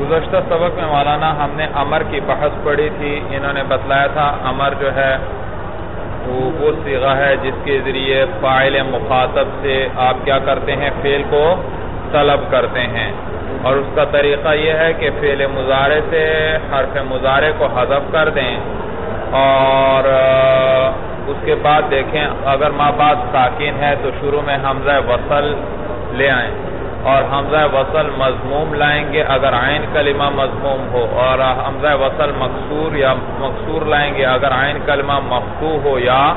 گزشتہ سبق میں مولانا ہم نے امر کی بحث پڑھی تھی، انہوں نے بتلایا تھا، امر جو ہے، وہ سیغہ ہے جس کے ذریعے فائل مخاطب سے آپ کیا کرتے ہیں فیل کو طلب کرتے ہیں۔ اور اس کا طریقہ یہ ہے کہ فیل مظاہرے سے حرف مظاہرے کو حذف کر دیں اور اس کے بعد دیکھیں، اگر ماں بعد ساکن ہے تو شروع میں حمزہ وصل لے آئیں۔ اور حمزہ وصل مضموم لائیں گے اگر عین کلمہ مضموم ہو اور حمزہ وصل مقصور یا مقصور لائیں گے اگر عین کلمہ مفتو ہو یا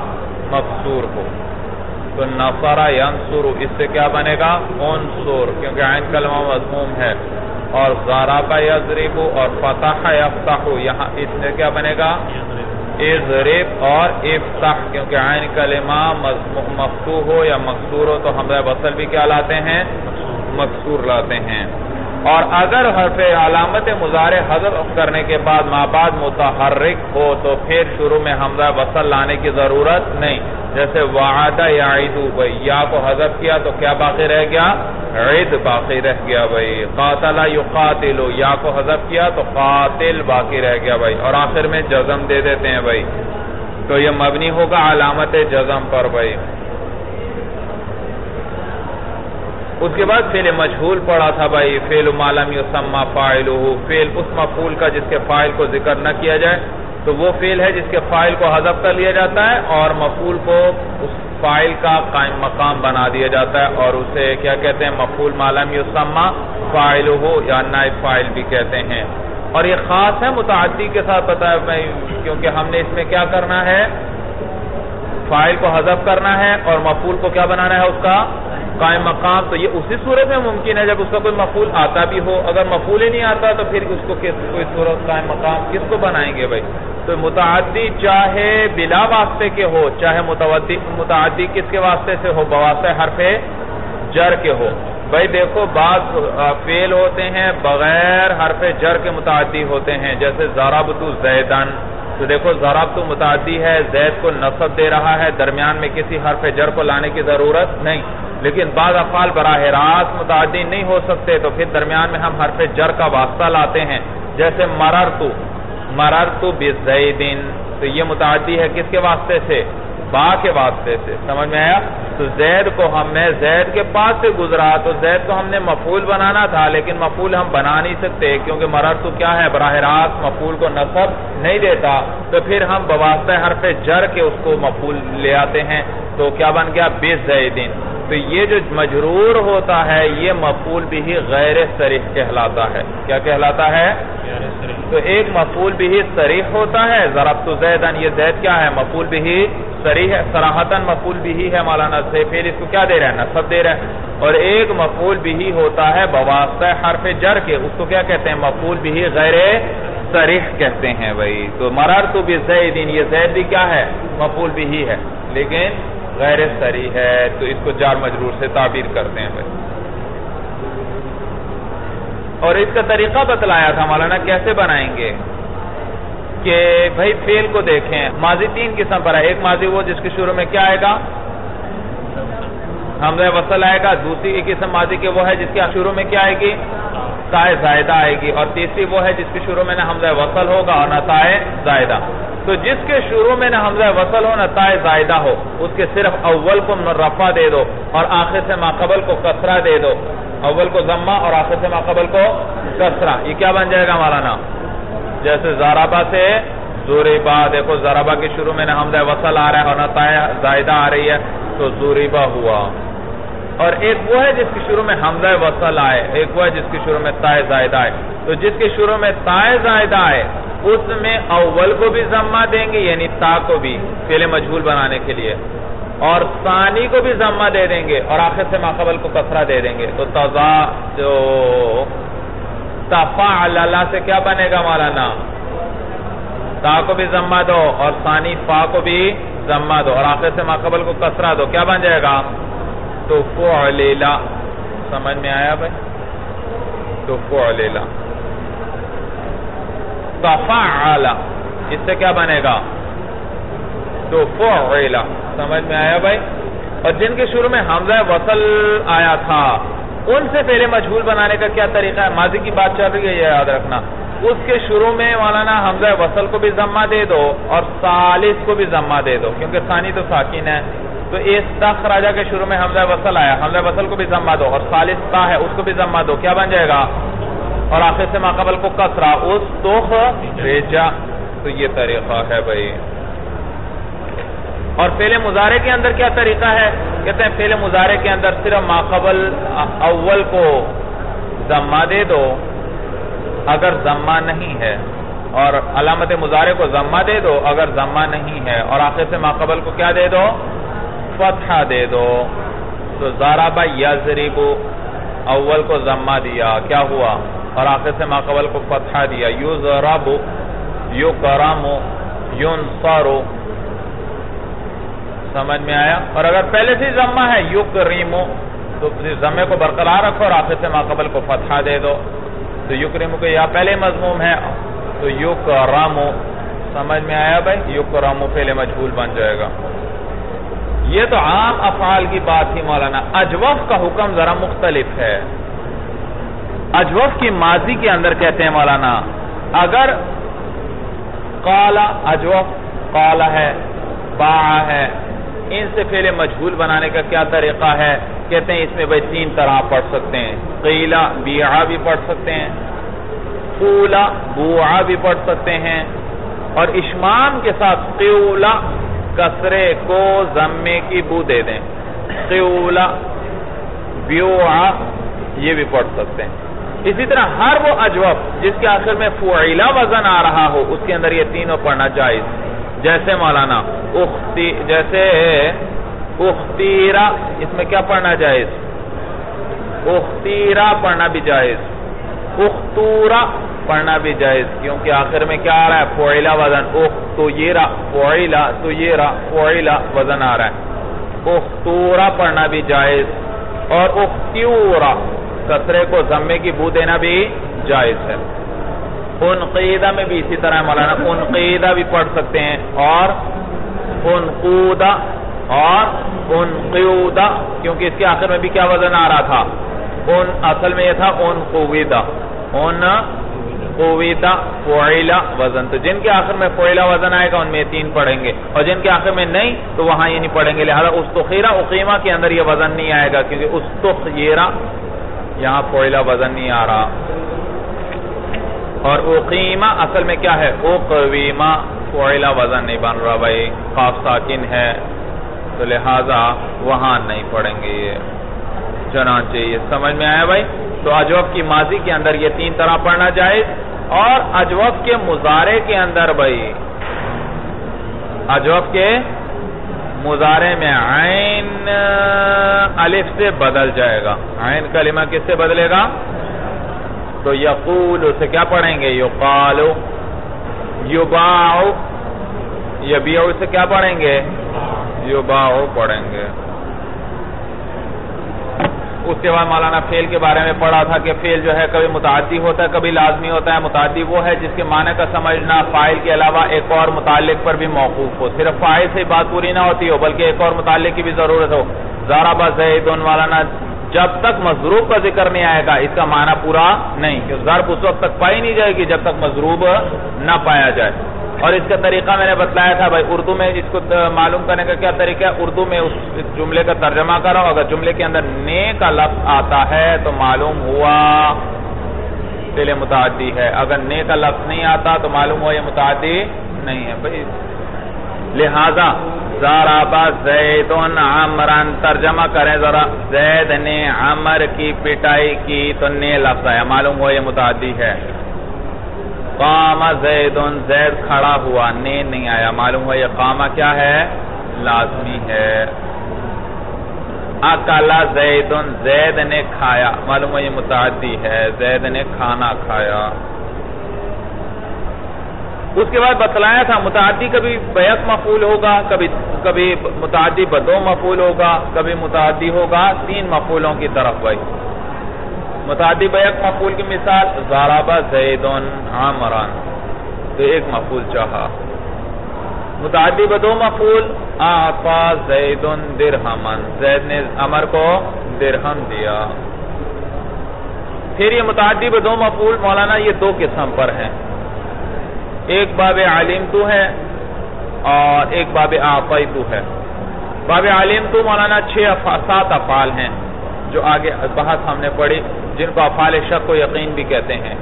مقصور ہو۔ تو نفرہ ینصر، اس سے کیا بنے گا؟ انصر کیونکہ عین کلمہ مضموم ہے۔ اور ضرابہ یضرب اور فتح یفتح، یہاں اس سے کیا بنے گا؟ اضرب اور افتح، کیونکہ عین کلمہ مفتو ہو یا مقصور ہو، تو حمزہ وصل بھی کیا لاتے ہیں؟ مقصور لاتے ہیں۔ اور اگر حرف علامت مظاہرے حضر کرنے کے بعد بعد متحرک ہو تو پھر شروع میں حمزہ وصل لانے کی ضرورت نہیں۔ جیسے وعدہ یا بھئی یا کو حضر کیا تو کیا باقی رہ گیا؟ عید باقی رہ گیا بھئی قاتل یقاتلو یا کو حضر کیا تو قاتل باقی رہ گیا بھئی اور آخر میں جزم دے دیتے ہیں بھئی تو یہ مبنی ہوگا علامت جزم پر بھئی اس کے بعد فیل مجھول پڑا تھا بھائی فیل مالم یسمى فائلہ فیل اس مفعول کا جس کے فائل کو ذکر نہ کیا جائے، تو وہ فیل ہے جس کے فائل کو حذف کر لیا جاتا ہے اور مفعول کو اس فائل کا قائم مقام بنا دیا جاتا ہے اور اسے کیا کہتے ہیں؟ مفعول مالم یسمى فائلہ یا نائب فائل بھی کہتے ہیں۔ اور یہ خاص ہے، متعدی کے ساتھ پتا ہے کیونکہ ہم نے اس میں کیا کرنا ہے؟ فائل کو حذف کرنا ہے اور مفعول کو کیا بنانا ہے اس کا؟ قائم مقام. تو یہ اسی صورت میں ممکن ہے جب اس کا کوئی مفعول آتا بھی ہو. اگر مفعول ہی نہیں آتا تو پھر اس کو کوئی صورت قائم مقام کس کو بنائیں گے بھائی؟ تو متعدی چاہے بلا واسطے کے ہو، چاہے متعدی کس کے واسطے سے ہو؟ بواسطہ حرف جر کے ہو. بھائی دیکھو، بعض فیل ہوتے ہیں بغیر حرف جر کے متعدی ہوتے ہیں، جیسے ضربت زیدن تو دیکھو ضرب تو متعدی ہے، زید کو نصب دے رہا ہے، درمیان میں کسی حرف جر کو لانے کی ضرورت نہیں۔ لیکن بعض افعال براہ راست متعدی نہیں ہو سکتے، تو پھر درمیان میں ہم حرف جر کا واسطہ لاتے ہیں۔ جیسے مرر تو مرر تو بزیدن تو یہ متعدی ہے کس کے واسطے سے؟ با کے واسطے سے سمجھ میں آیا؟ تو زید کو ہم نے زید کے پاس سے گزرا تو زید کو ہم نے مفعول بنانا تھا، لیکن مفعول ہم بنا نہیں سکتے کیونکہ مرر تو کیا ہے؟ براہ راست مفعول کو نصب نہیں دیتا۔ تو پھر ہم بواسطہ حرف جر کے اس کو مفعول لے آتے ہیں۔ تو کیا بن گیا؟ بیس زیدین۔ تو یہ جو مجرور ہوتا ہے، یہ مفعول بھی غیر صریح کہلاتا ہے۔ کیا کہلاتا ہے؟ تو ایک مفعول بھی صریح ہوتا ہے۔ ضرب تو زیدن، یہ زید کیا ہے؟ مفعول بھی صریح ہے سراحتاً مفعول بھی ہے مولانا سے۔ پھر اس کو کیا دے رہا ہے نصب دے رہا ہے اور ایک مفعول بھی ہوتا ہے بواسطہ حرف جر کے۔ اس کو کیا کہتے ہیں؟ مفعول بھی غیر صریح کہتے ہیں بھائی۔ تو مرار تو بھی زیدین یہ زید بھی کیا ہے؟ مفعول بھی ہے۔ لیکن غیر سری ہے۔ تو اس کو جار مجرور سے تعبیر کرتے ہیں بھائی۔ اور اس کا طریقہ بتلایا تھا مولانا، کیسے بنائیں گے؟ کہ بھائی فیل کو دیکھیں۔ ماضی تین قسم پر ہے۔ ایک ماضی وہ جس کے شروع میں کیا آئے گا؟ حمزہ وصل آئے گا۔ دوسری قسم ماضی کے وہ ہے جس کے شروع میں کیا آئے گی؟ تائے زائدہ آئے گی۔ اور تیسری وہ ہے جس کے شروع میں نہ حمزہ وصل ہوگا اور نہ تائے زائدہ۔ تو جس کے شروع میں نہ حمزہ وصل ہو، نہ تائے زائدہ ہو، اس کے صرف اول کو رفع دے دو اور آخر سے ماقبل کو کسرہ دے دو۔ اول کو ضمہ اور آخر سے ماقبل کو کسرہ۔ یہ کیا بن جائے گا مولانا جیسے زارابہ سے زوریبا، دیکھو زارابہ کے شروع میں نہ حمزہ وصل آ رہا ہے اور نہ زائدہ آ رہی ہے، تو زوریبا ہوا۔ اور ایک وہ ہے جس کے شروع میں حمزہ وصل آئے، ایک وہ ہے جس کے شروع میں تائے زائدہ آئے۔ تو جس کے شروع میں تائے زائدہ آئے، اس میں اول کو بھی ضمہ دیں گے یعنی تا کو بھی پہلے مجھول بنانے کے لیے۔ اور ثانی کو بھی ضمہ دے دیں گے، اور آخر سے ماقبل کو کسرہ دے دیں گے۔ تو تضا جو تفا سے کیا بنے گا مولانا؟ تا کو بھی ضمہ دو اور ثانی فا کو بھی ضمہ دو اور آخر سے ماقبل کو کسرہ دو، کیا بن جائے گا؟ تو فعلیلا سمجھ میں آیا بھائی؟ تو فعلیلا تفعلا اس سے کیا بنے گا؟ تو فعلا سمجھ میں آیا بھائی؟ اور جن کے شروع میں حمزہ وصل آیا تھا ان سے پہلے مجھول بنانے کا کیا طریقہ ہے؟ ماضی کی بات چل رہی ہے، یہ یاد رکھنا۔ اس کے شروع میں مولانا حمزہ وصل کو بھی ضمہ دے دو اور سالس کو بھی ضمہ دے دو، کیونکہ ثانی تو ساکن ہے۔ تو اس تخ راجہ کے شروع میں حمزہ وصل آیا۔ حمزہ وصل کو بھی ضمہ دو اور سالس تا ہے، اس کو بھی ضمہ دو۔ کیا بن جائے گا؟ اور آخر سے ماقبل کو کسرا اس توخ ریجا تو یہ طریقہ ہے بھائی۔ اور فعل مظاہرے کے اندر کیا طریقہ ہے؟ کہتے ہیں فعل مظاہرے کے اندر صرف ماقبل اول کو ضمہ دے دو، اگر ضمہ نہیں ہے، اور علامت مظاہرے کو ضمہ دے دو، اگر ضمہ نہیں ہے، اور آخر سے ماقبل کو کیا دے دو؟ فتحہ دے دو۔ تو زارابا یزرب اول کو ضمہ دیا، کیا ہوا؟ اور آخر سے ماقبل کو فتحہ دیا۔ یوزرب یکرم، ینصر سمجھ میں آیا؟ اور اگر پہلے سے ضمہ ہے یکرم تو ضمے کو برقرار رکھو اور آخر سے ماقبل کو فتحہ دے دو۔ تو یکرم کو یا پہلے مضموم ہے، تو یکرم سمجھ میں آیا بھائی؟ یکرم پہلے مجھول بن جائے گا۔ یہ تو عام افعال کی بات تھی مولانا۔ اجوف کا حکم ذرا مختلف ہے۔ اجوف کی ماضی کے اندر کہتے ہیں مولانا، اگر قالا اجوف قالا ہے، با ہے ان سے پہلے مجھول بنانے کا کیا طریقہ ہے؟ کہتے ہیں اس میں بھائی تین طرح پڑھ سکتے ہیں۔ قیلا بیعا بھی پڑھ سکتے ہیں۔ قولا بوعا بھی پڑھ سکتے ہیں۔ اور اشمام کے ساتھ قیولا کسرے کو ضمے کی بو دے دیں۔ قیولا بیوعا یہ بھی پڑھ سکتے ہیں۔ اسی طرح ہر وہ اجوب جس کے آخر میں فعیلا وزن آ رہا ہو، اس کے اندر یہ تینوں پڑھنا جائز۔ جیسے مولانا، اختی، جیسے اختیرا اس میں کیا پڑھنا جائز؟ اختیرا پڑھنا بھی جائز۔ اختورا پڑھنا بھی جائز، کیونکہ آخر میں کیا آ رہا ہے؟ فعیلا وزن۔ اختیرا فعیلا تیرا فعیلا وزن آ رہا ہے۔ اختورا پڑھنا بھی جائز۔ اور اختیورا کسرے کو ضمے کی بو دینا بھی جائز ہے۔ انقیدہ میں بھی اسی طرح مولانا، انقیدہ بھی پڑھ سکتے ہیں، اور انقودہ، اور انقیودہ، کیونکہ اس کے آخر میں بھی کیا وزن آ رہا تھا؟ ان، اصل میں یہ تھا انقویدہ ان قویدہ وزن، تو جن کے آخر میں فعیلہ وزن آئے گا، ان میں تین پڑھیں گے، اور جن کے آخر میں نہیں، تو وہاں یہ نہیں پڑھیں گے، لہذا استخیرہ اقیمہ کے اندر یہ وزن نہیں آئے گا، کیونکہ استخیرہ، یہاں فعیلہ وزن نہیں آ رہا۔ اور اقیمہ اصل میں کیا ہے؟ اقویمہ فعیلہ وزن نہیں بن رہا بھائی خاف ساکن ہے، تو لہذا وہاں نہیں پڑھیں گے یہ۔ چنانچہ یہ سمجھ میں آیا بھائی؟ تو اجوف کی ماضی کے اندر یہ تین طرح پڑھنا جائز اور اجوف کے مظاہرے کے اندر بھائی۔ اجوف کے مظاہرے میں عین الف سے بدل جائے گا۔ عین کلمہ کس سے بدلے گا؟ تو یقول اسے کیا پڑھیں گے؟ یقالو یباعو یبیعو اسے کیا پڑھیں گے؟ یباعو پڑھیں گے۔ اس کے بعد مولانا فیل کے بارے میں پڑھا تھا کہ فیل جو ہے کبھی متعدی ہوتا ہے، کبھی لازمی ہوتا ہے، متعدی وہ ہے جس کے معنی کا سمجھنا فائل کے علاوہ ایک اور متعلق پر بھی موقوف ہو۔ صرف فائل سے بات پوری نہ ہوتی ہو، بلکہ ایک اور متعلق کی بھی ضرورت ہو۔ زارابا زیدن مولانا جب تک مضروب کا ذکر نہیں آئے گا، اس کا معنی پورا نہیں ضرب اس وقت تک پائی نہیں جائے گی جب تک مضروب نہ پایا جائے۔ اور اس کا طریقہ میں نے بتلایا تھا، بھائی اردو میں اس کو معلوم کرنے کا کیا طریقہ ہے؟ اردو میں اس جملے کا ترجمہ کرو، اگر جملے کے اندر نے کا لفظ آتا ہے تو معلوم ہوا پہلے متعدی ہے۔ اگر نے کا لفظ نہیں آتا تو معلوم ہوا یہ متعدی نہیں ہے۔ بھائی، لہذا زارابا زیدن عمران ترجمہ کریں ذرا۔ زید نے عمر کی پٹائی کی تو نے لفظ آیا۔ معلوم ہوا یہ متعدی ہے۔ قام زیدن زید کھڑا ہوا، نے نہیں آیا۔ معلوم ہوا یہ قامہ کیا ہے؟ لازمی ہے۔ اکالا زیدن زید نے کھایا۔ معلوم ہوا یہ متعدی ہے۔ زید نے کھانا کھایا۔ اس کے بعد بتلایا تھا، متعدی کبھی بیک مفول ہوگا، کبھی کبھی متعدی بدو مفول ہوگا، کبھی متعدی ہوگا، تین مفولوں کی طرف بھائی۔ متعدی بیک مفول کی مثال زارابا زیدن عامران تو ایک مفول چاہا۔ متعدی بدو مفول آفا زیدن درہمن۔ زید نے عمر کو درہم دیا۔ پھر یہ متعدی دو مفول مولانا، یہ دو قسم پر ہیں۔ ایک باب عالم تو ہے اور ایک باب آفائی تو ہے۔ باب عالم تو مولانا چھ سات افعال ہیں جو آگے بحث ہم نے پڑھی، جن کو افعال شک و یقین بھی کہتے ہیں۔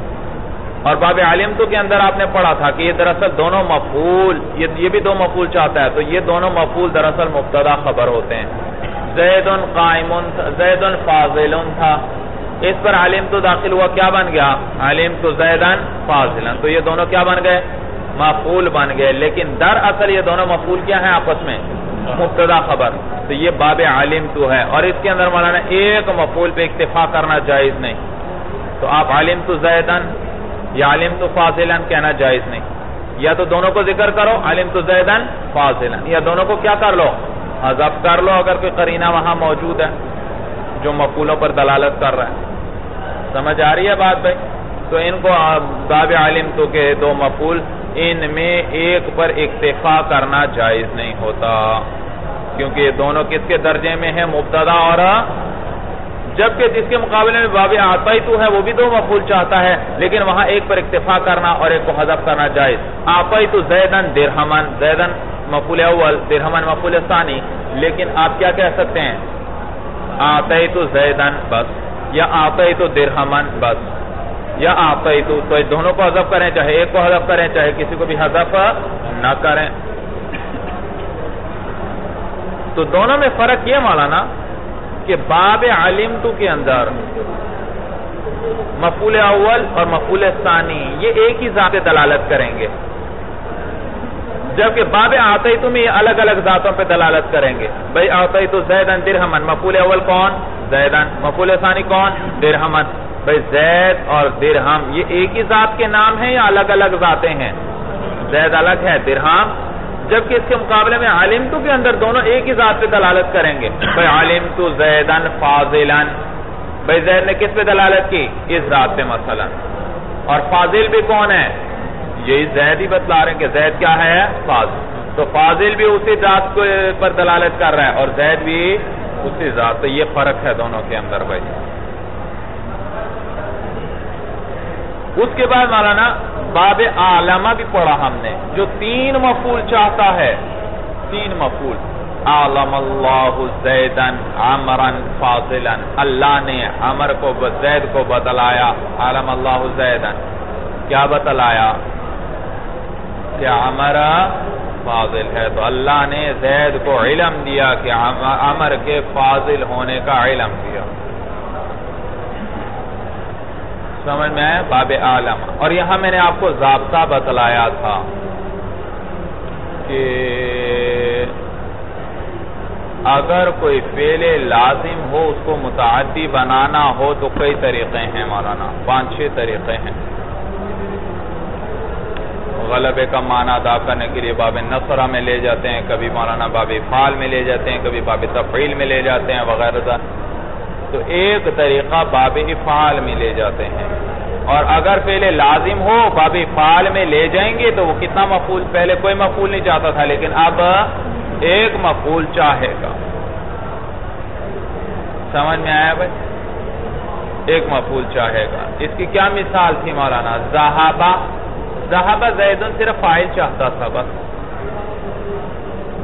اور باب عالم تو کے اندر آپ نے پڑھا تھا کہ یہ دراصل دونوں مفول یہ بھی دو مفول چاہتا ہے، تو یہ دونوں مفول دراصل مبتدا خبر ہوتے ہیں۔ زید قائم زید فاضل تھا اس پر عالم تو داخل ہوا، کیا بن گیا؟ عالم تو زیدن فاضلن تو یہ دونوں کیا بن گئے؟ مفول بن گئے۔ لیکن در اصل یہ دونوں مفول کیا ہیں آپس میں؟ مبتدا خبر۔ تو یہ باب عالم تو ہے۔ اور اس کے اندر مولانا ایک مفول پہ اکتفا کرنا جائز نہیں۔ تو آپ عالم تو زیدن یا عالم تو فاضلن کہنا جائز نہیں۔ یا تو دونوں کو ذکر کرو، عالم تو زیدن فاضلن یا دونوں کو کیا کر لو؟ حذف کر لو، اگر کوئی قرینہ وہاں موجود ہے جو مفولوں پر دلالت کر رہا ہے۔ سمجھ آ رہی ہے بات بھائی؟ تو ان کو باب عالم تو کہ دو مفول، ان میں ایک پر اکتفا کرنا جائز نہیں ہوتا۔ کیونکہ یہ دونوں کس کے درجے میں ہیں؟ مبتدا اور جبکہ جس کے مقابلے میں باب آتا ہی تو ہے، وہ بھی دو مفول چاہتا ہے، لیکن وہاں ایک پر اکتفا کرنا اور ایک کو حذف کرنا جائز۔ آتا ہی تو زیدن درہمن زیدن مفول اول درہمن مفول ثانی۔ لیکن آپ کیا کہہ سکتے ہیں؟ آتا ہی تو زیدن بس۔ یا آتا ہی تو درہمن بس۔ یا آتا ہی تو دونوں کو حذف کریں، چاہے ایک کو حذف کریں، چاہے کسی کو بھی حذف نہ کریں۔ تو دونوں میں فرق یہ مولانا کہ باب علم تو کے اندر مفول اول اور مفول ثانی، یہ ایک ہی ذات دلالت کریں گے۔ جبکہ باب آتے تو میں یہ الگ الگ ذاتوں پہ دلالت کریں گے۔ بھائی آتے تو زیدن درہمن، مفول اول کون؟ زیدن۔ مفول ثانی کون؟ درہمن۔ بھائی زید اور درہم، یہ ایک ہی ذات کے نام ہیں یا الگ الگ ذاتیں ہیں؟ زید الگ ہے، درہم۔ جبکہ اس کے مقابلے میں عالم تو کے اندر دونوں ایک ہی ذات پہ دلالت کریں گے۔ بھائی عالم تو زیدن فاضلن۔ بھائی زید نے کس پہ دلالت کی؟ اس ذات پہ مثلا۔ اور فاضل بھی کون ہے؟ یہی زید ہی بتلا رہے ہیں کہ زید کیا ہے؟ فاضل۔ تو فاضل بھی اسی ذات پر دلالت کر رہا ہے اور زید بھی اسی ذات۔ تو یہ فرق ہے دونوں کے اندر بھائی۔ اس کے بعد مولانا باب عالمہ بھی پڑھا ہم نے، جو تین مفول چاہتا ہے۔ تین مفول عالم اللہ زیدن عمرن فاضلن اللہ نے عمر کو، زید کو بدلایا۔ عالم اللہ زیدن کیا بدلایا؟ کہ عمر فاضل ہے۔ تو اللہ نے زید کو علم دیا کہ عمر کے فاضل ہونے کا علم دیا۔ سمجھ میں باب عالم۔ اور یہاں میں نے آپ کو ضابطہ بتلایا تھا کہ اگر کوئی فعل لازم ہو، اس کو متعدی بنانا ہو تو کئی طریقے ہیں مولانا۔ پانچ چھ طریقے ہیں۔ غلبے کا معنی ادا کرنے کے لیے باب نصرہ میں لے جاتے ہیں، کبھی مولانا باب فال میں لے جاتے ہیں، کبھی باب تفعیل میں لے جاتے ہیں، وغیرہ تو ایک طریقہ باب افعال میں لے جاتے ہیں۔ اور اگر پہلے لازم ہو، باب افعال میں لے جائیں گے تو وہ کتنا مفول پہلے کوئی مفول نہیں چاہتا تھا، لیکن اب ایک مفول چاہے گا۔ سمجھ میں آیا بھائی؟ ایک مفول چاہے گا۔ اس کی کیا مثال تھی مولانا؟ زہابہ زہابہ زیدن صرف فائل چاہتا تھا بس۔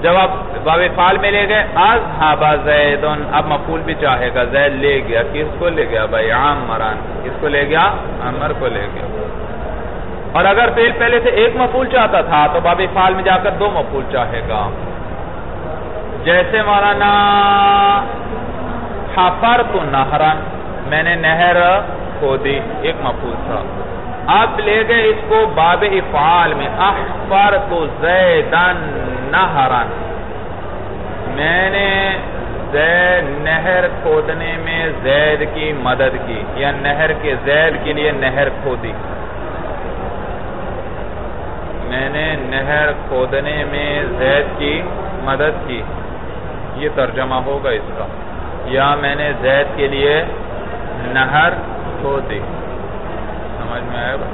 جب آپ باب فال میں لے گئے۔ اذهب زید اب مفعول بھی چاہے گا۔ زید لے گیا، کس کو لے گیا؟ بھائی عمران۔ کس کو لے گیا؟ عمر کو لے گیا۔ اور اگر فعل پہلے سے ایک مفعول چاہتا تھا، تو باب فال میں جا کر دو مفعول چاہے گا۔ جیسے مولانا حفرت نہرن، میں نے نہر کھودی، ایک مفعول تھا۔ اب لے گئے اس کو باب افعال میں۔ احفرت زیدن نہرن میں نے زید نہر کھودنے میں زید کی مدد کی، یا نہر کے زید کے لیے نہر کھودی۔ میں نے نہر کھودنے میں زید کی مدد کی۔ یہ ترجمہ ہوگا اس کا۔ یا میں نے زید کے لیے نہر کھودی۔ سمجھ میں آئے گا۔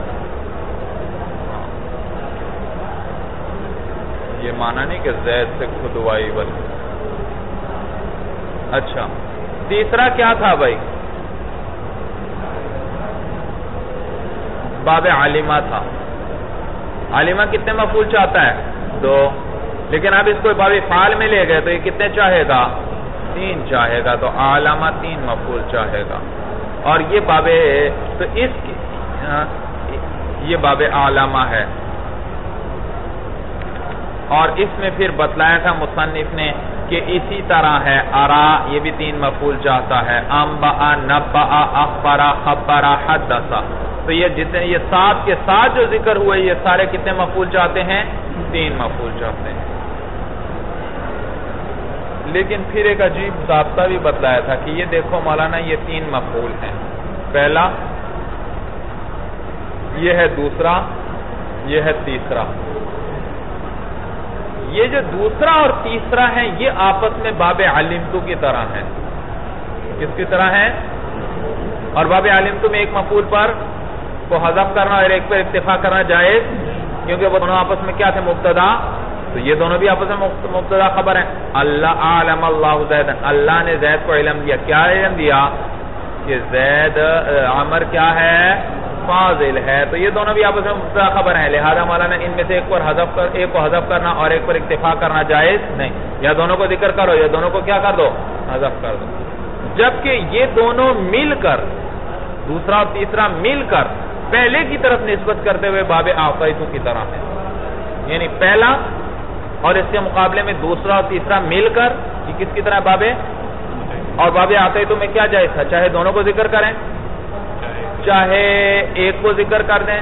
یہ مانا نہیں کہ زید سے کھدوائی بس اچھا۔ تیسرا کیا تھا بھائی؟ باب عالمہ تھا۔ عالمہ کتنے مفول چاہتا ہے؟ دو۔ لیکن اب اس کو باب فعال میں لے گئے تو یہ کتنے چاہے گا؟ تین چاہے گا۔ تو عالمہ تین مفول چاہے گا۔ اور یہ باب تو اس ہاں، یہ باب عالمہ ہے۔ اور اس میں پھر بتلایا تھا مصنف نے کہ اسی طرح ہے، ارا، یہ بھی تین مفول چاہتا ہے۔ امبا نبا اخبرا خبرا حدثا تو یہ جتنے، یہ سات کے ساتھ جو ذکر ہوئے، یہ سارے کتنے مفول چاہتے ہیں؟ تین مفول چاہتے ہیں۔ لیکن پھر ایک عجیب ضابطہ بھی بتلایا تھا کہ یہ دیکھو مولانا، یہ تین مفول ہیں۔ پہلا یہ ہے دوسرا، یہ ہے تیسرا۔ یہ جو دوسرا اور تیسرا ہے یہ آپس میں باب علمتو کی طرح ہے کس کی طرح ہے اور باب علمتو میں ایک مفول پر کو حضب کرنا اور ایک پر اتفاق کرنا جائز، کیونکہ وہ دونوں آپس میں کیا تھے؟ مبتدا۔ تو یہ دونوں بھی آپس میں مبتدا خبر ہیں۔ اللہ عالم اللہ زید اللہ نے زید کو علم دیا۔ کیا علم دیا؟ کہ زید عمر کیا ہے؟ فاضل ہے۔ تو یہ دونوں بھی آپس میں مبتدا خبر ہیں۔ لہذا مولانا، ان میں سے ایک پر حذف کر، ایک کو حذف کرنا اور ایک پر اکتفا کرنا جائز نہیں۔ یا دونوں کو ذکر کرو، یا دونوں کو کیا کر دو؟ حذف کر دو۔ جبکہ یہ دونوں مل کر، دوسرا اور تیسرا مل کر، پہلے کی طرف نسبت کرتے ہوئے باب آقائتوں کی طرح ہے یعنی پہلا اور اس کے مقابلے میں دوسرا اور تیسرا مل کر، یہ کس کی طرح بابے اور باب آقائتوں میں کیا جائز تھا؟ چاہے دونوں کو ذکر کریں۔ چاہے ایک کو ذکر کر دیں،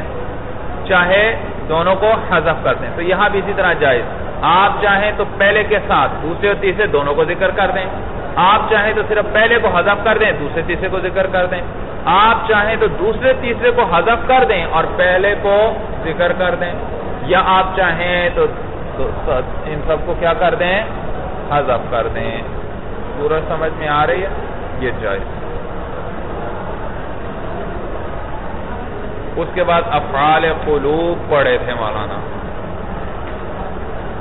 چاہے دونوں کو حذف کر دیں۔ تو یہاں بھی اسی طرح جائز۔ آپ چاہیں تو پہلے کے ساتھ دوسرے اور تیسرے دونوں کو ذکر کر دیں۔ آپ چاہیں تو صرف پہلے کو حذف کر دیں، دوسرے تیسرے کو ذکر کر دیں۔ آپ چاہیں تو دوسرے تیسرے کو حذف کر دیں اور پہلے کو ذکر کر دیں۔ یا آپ چاہیں تو ان سب کو کیا کر دیں؟ حذف کر دیں۔ سورج سمجھ میں آ رہی ہے؟ یہ جائز۔ اس کے بعد افعال قلوب پڑھے تھے مولانا۔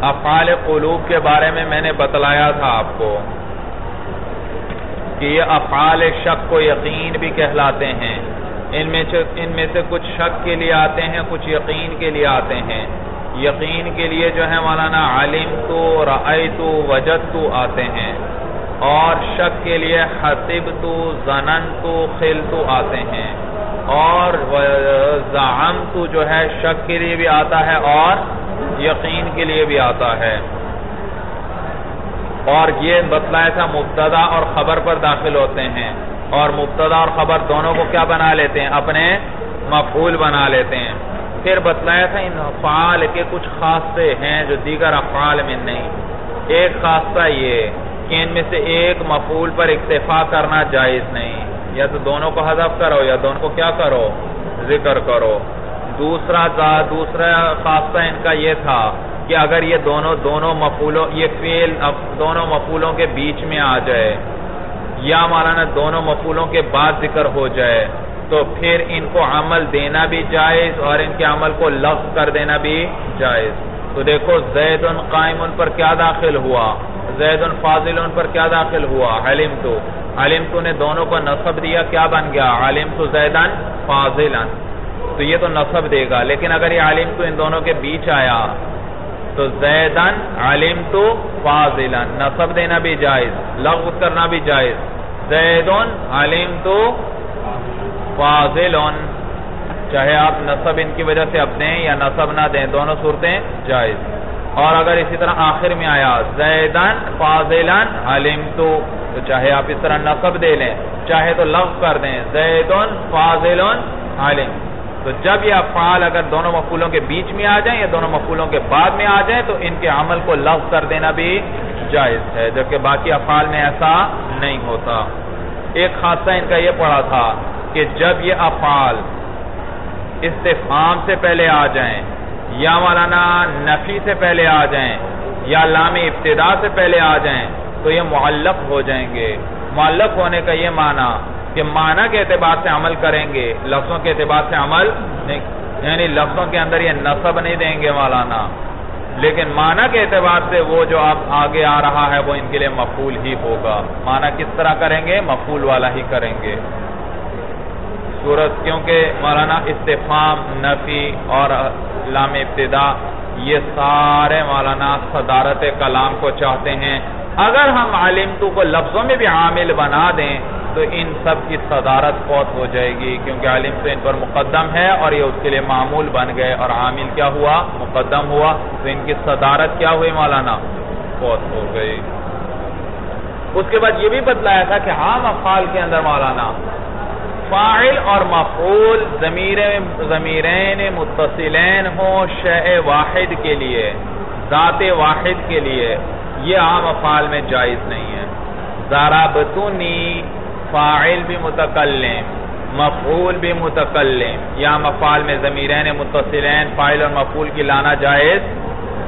افعال قلوب کے بارے میں میں نے بتلایا تھا آپ کو کہ یہ افعال شک کو یقین بھی کہلاتے ہیں۔ ان میں ان میں سے کچھ شک کے لیے آتے ہیں، کچھ یقین کے لیے آتے ہیں۔ یقین کے لیے جو ہے مولانا عالم تو رائے تو وجد تو آتے ہیں۔ اور شک کے لیے حسب تو زنن تو خل تو آتے ہیں۔ اور تو جو ہے شک کے لیے بھی آتا ہے اور یقین کے لیے بھی آتا ہے۔ اور یہ بتلایا تھا مبتدا اور خبر پر داخل ہوتے ہیں۔ اور مبتدا اور خبر دونوں کو کیا بنا لیتے ہیں؟ اپنے مفعول بنا لیتے ہیں۔ پھر بتلایا تھا ان افعال کے کچھ خاصے ہیں جو دیگر افعال میں نہیں۔ ایک خاصہ یہ کہ ان میں سے ایک مفعول پر اکتفا کرنا جائز نہیں۔ یا تو دونوں کو حذف کرو یا دونوں کو کیا کرو؟ ذکر کرو۔ دوسرا دوسرا خاصہ ان کا یہ تھا کہ اگر یہ دونوں دونوں مفولوں یہ فیل دونوں مفولوں کے بیچ میں آ جائے یا مولانا دونوں مفولوں کے بعد ذکر ہو جائے تو پھر ان کو عمل دینا بھی جائز اور ان کے عمل کو لفظ کر دینا بھی جائز۔ تو دیکھو زید قائم ان پر کیا داخل ہوا؟ زید فاضل ان پر کیا داخل ہوا؟ حلم تو علم تو نے دونوں کو نصب دیا، کیا بن گیا؟ عالم تو زیدن فاضلن تو یہ تو نصب دے گا۔ لیکن اگر یہ عالم تو ان دونوں کے بیچ آیا، تو زیدن عالم تو فاضلن نصب دینا بھی جائز لغت کرنا بھی جائز۔ زیدن عالم تو فاضلن چاہے آپ نصب ان کی وجہ سے اب دیں یا نصب نہ دیں، دونوں صورتیں جائز۔ اور اگر اسی طرح آخر میں آیا زیدن فاضلن علم تو چاہے آپ اس طرح نقب دے لیں، چاہے تو لغ کر دیں زیدن فاضلن عالم تو جب یہ افعال اگر دونوں مفولوں کے بیچ میں آ جائیں یا دونوں مفولوں کے بعد میں آ جائیں، تو ان کے عمل کو لغ کر دینا بھی جائز ہے، جبکہ باقی افعال میں ایسا نہیں ہوتا۔ ایک خاصہ ان کا یہ پڑا تھا کہ جب یہ افعال استفام سے پہلے آ جائیں یا مولانا نفی سے پہلے آ جائیں یا لام ابتدا سے پہلے آ جائیں تو یہ معلق ہو جائیں گے۔ معلق ہونے کا یہ معنی کہ معنی کے اعتبار سے عمل کریں گے، لفظوں کے اعتبار سے عمل نہیں یعنی لفظوں کے اندر یہ نصب نہیں دیں گے مولانا۔ لیکن معنی کے اعتبار سے وہ جو آپ آگے آ رہا ہے وہ ان کے لیے مفول ہی ہوگا۔ معنی کس طرح کریں گے؟ مفول والا ہی کریں گے۔ صورت کیونکہ مولانا استفام نفی اور لام ابتدا، یہ سارے مولانا صدارت کلام کو چاہتے ہیں۔ اگر ہم علم تو کو لفظوں میں بھی عامل بنا دیں، تو ان سب کی صدارت فوت ہو جائے گی، کیونکہ علم تو ان پر مقدم ہے اور یہ اس کے لیے معمول بن گئے۔ اور عامل کیا ہوا؟ مقدم ہوا۔ تو ان کی صدارت کیا ہوئی مولانا؟ فوت ہو گئی۔ اس کے بعد یہ بھی بتلایا تھا کہ عام افعال کے اندر مولانا فاعل اور مفعول ضمیرین متصلین ہوں شہ واحد کے لیے، ذات واحد کے لیے۔ یہ عام افعال میں جائز نہیں ہے۔ ضربتنی، فاعل بھی متکلم، مفعول بھی متکلم۔ یا افعال میں ضمیرین متصلین، فاعل اور مفعول کی لانا جائز۔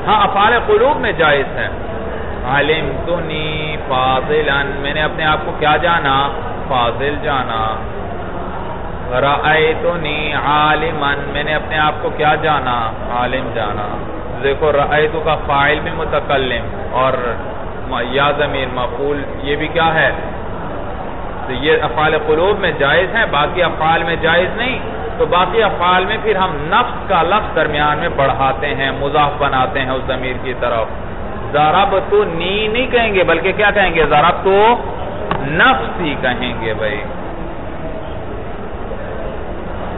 ہاں افعال قلوب میں جائز ہے۔ علمتنی فاضلا، میں نے اپنے آپ کو کیا جانا؟ فاضل جانا۔ رأیتنی عالما، میں نے اپنے آپ کو کیا جانا؟ عالم جانا۔ دیکھو، رأیتو کا فائل بھی متکلم اور یا ضمیر مفعول، یہ بھی کیا ہے؟ تو یہ افعال قلوب میں جائز ہیں، باقی افعال میں جائز نہیں۔ تو باقی افعال میں پھر ہم نفس کا لفظ درمیان میں بڑھاتے ہیں، مضاف بناتے ہیں اس ضمیر کی طرف۔ ضرب تو نی نہیں کہیں گے، بلکہ کیا کہیں گے؟ ضرب تو نفس ہی کہیں گے بھائی۔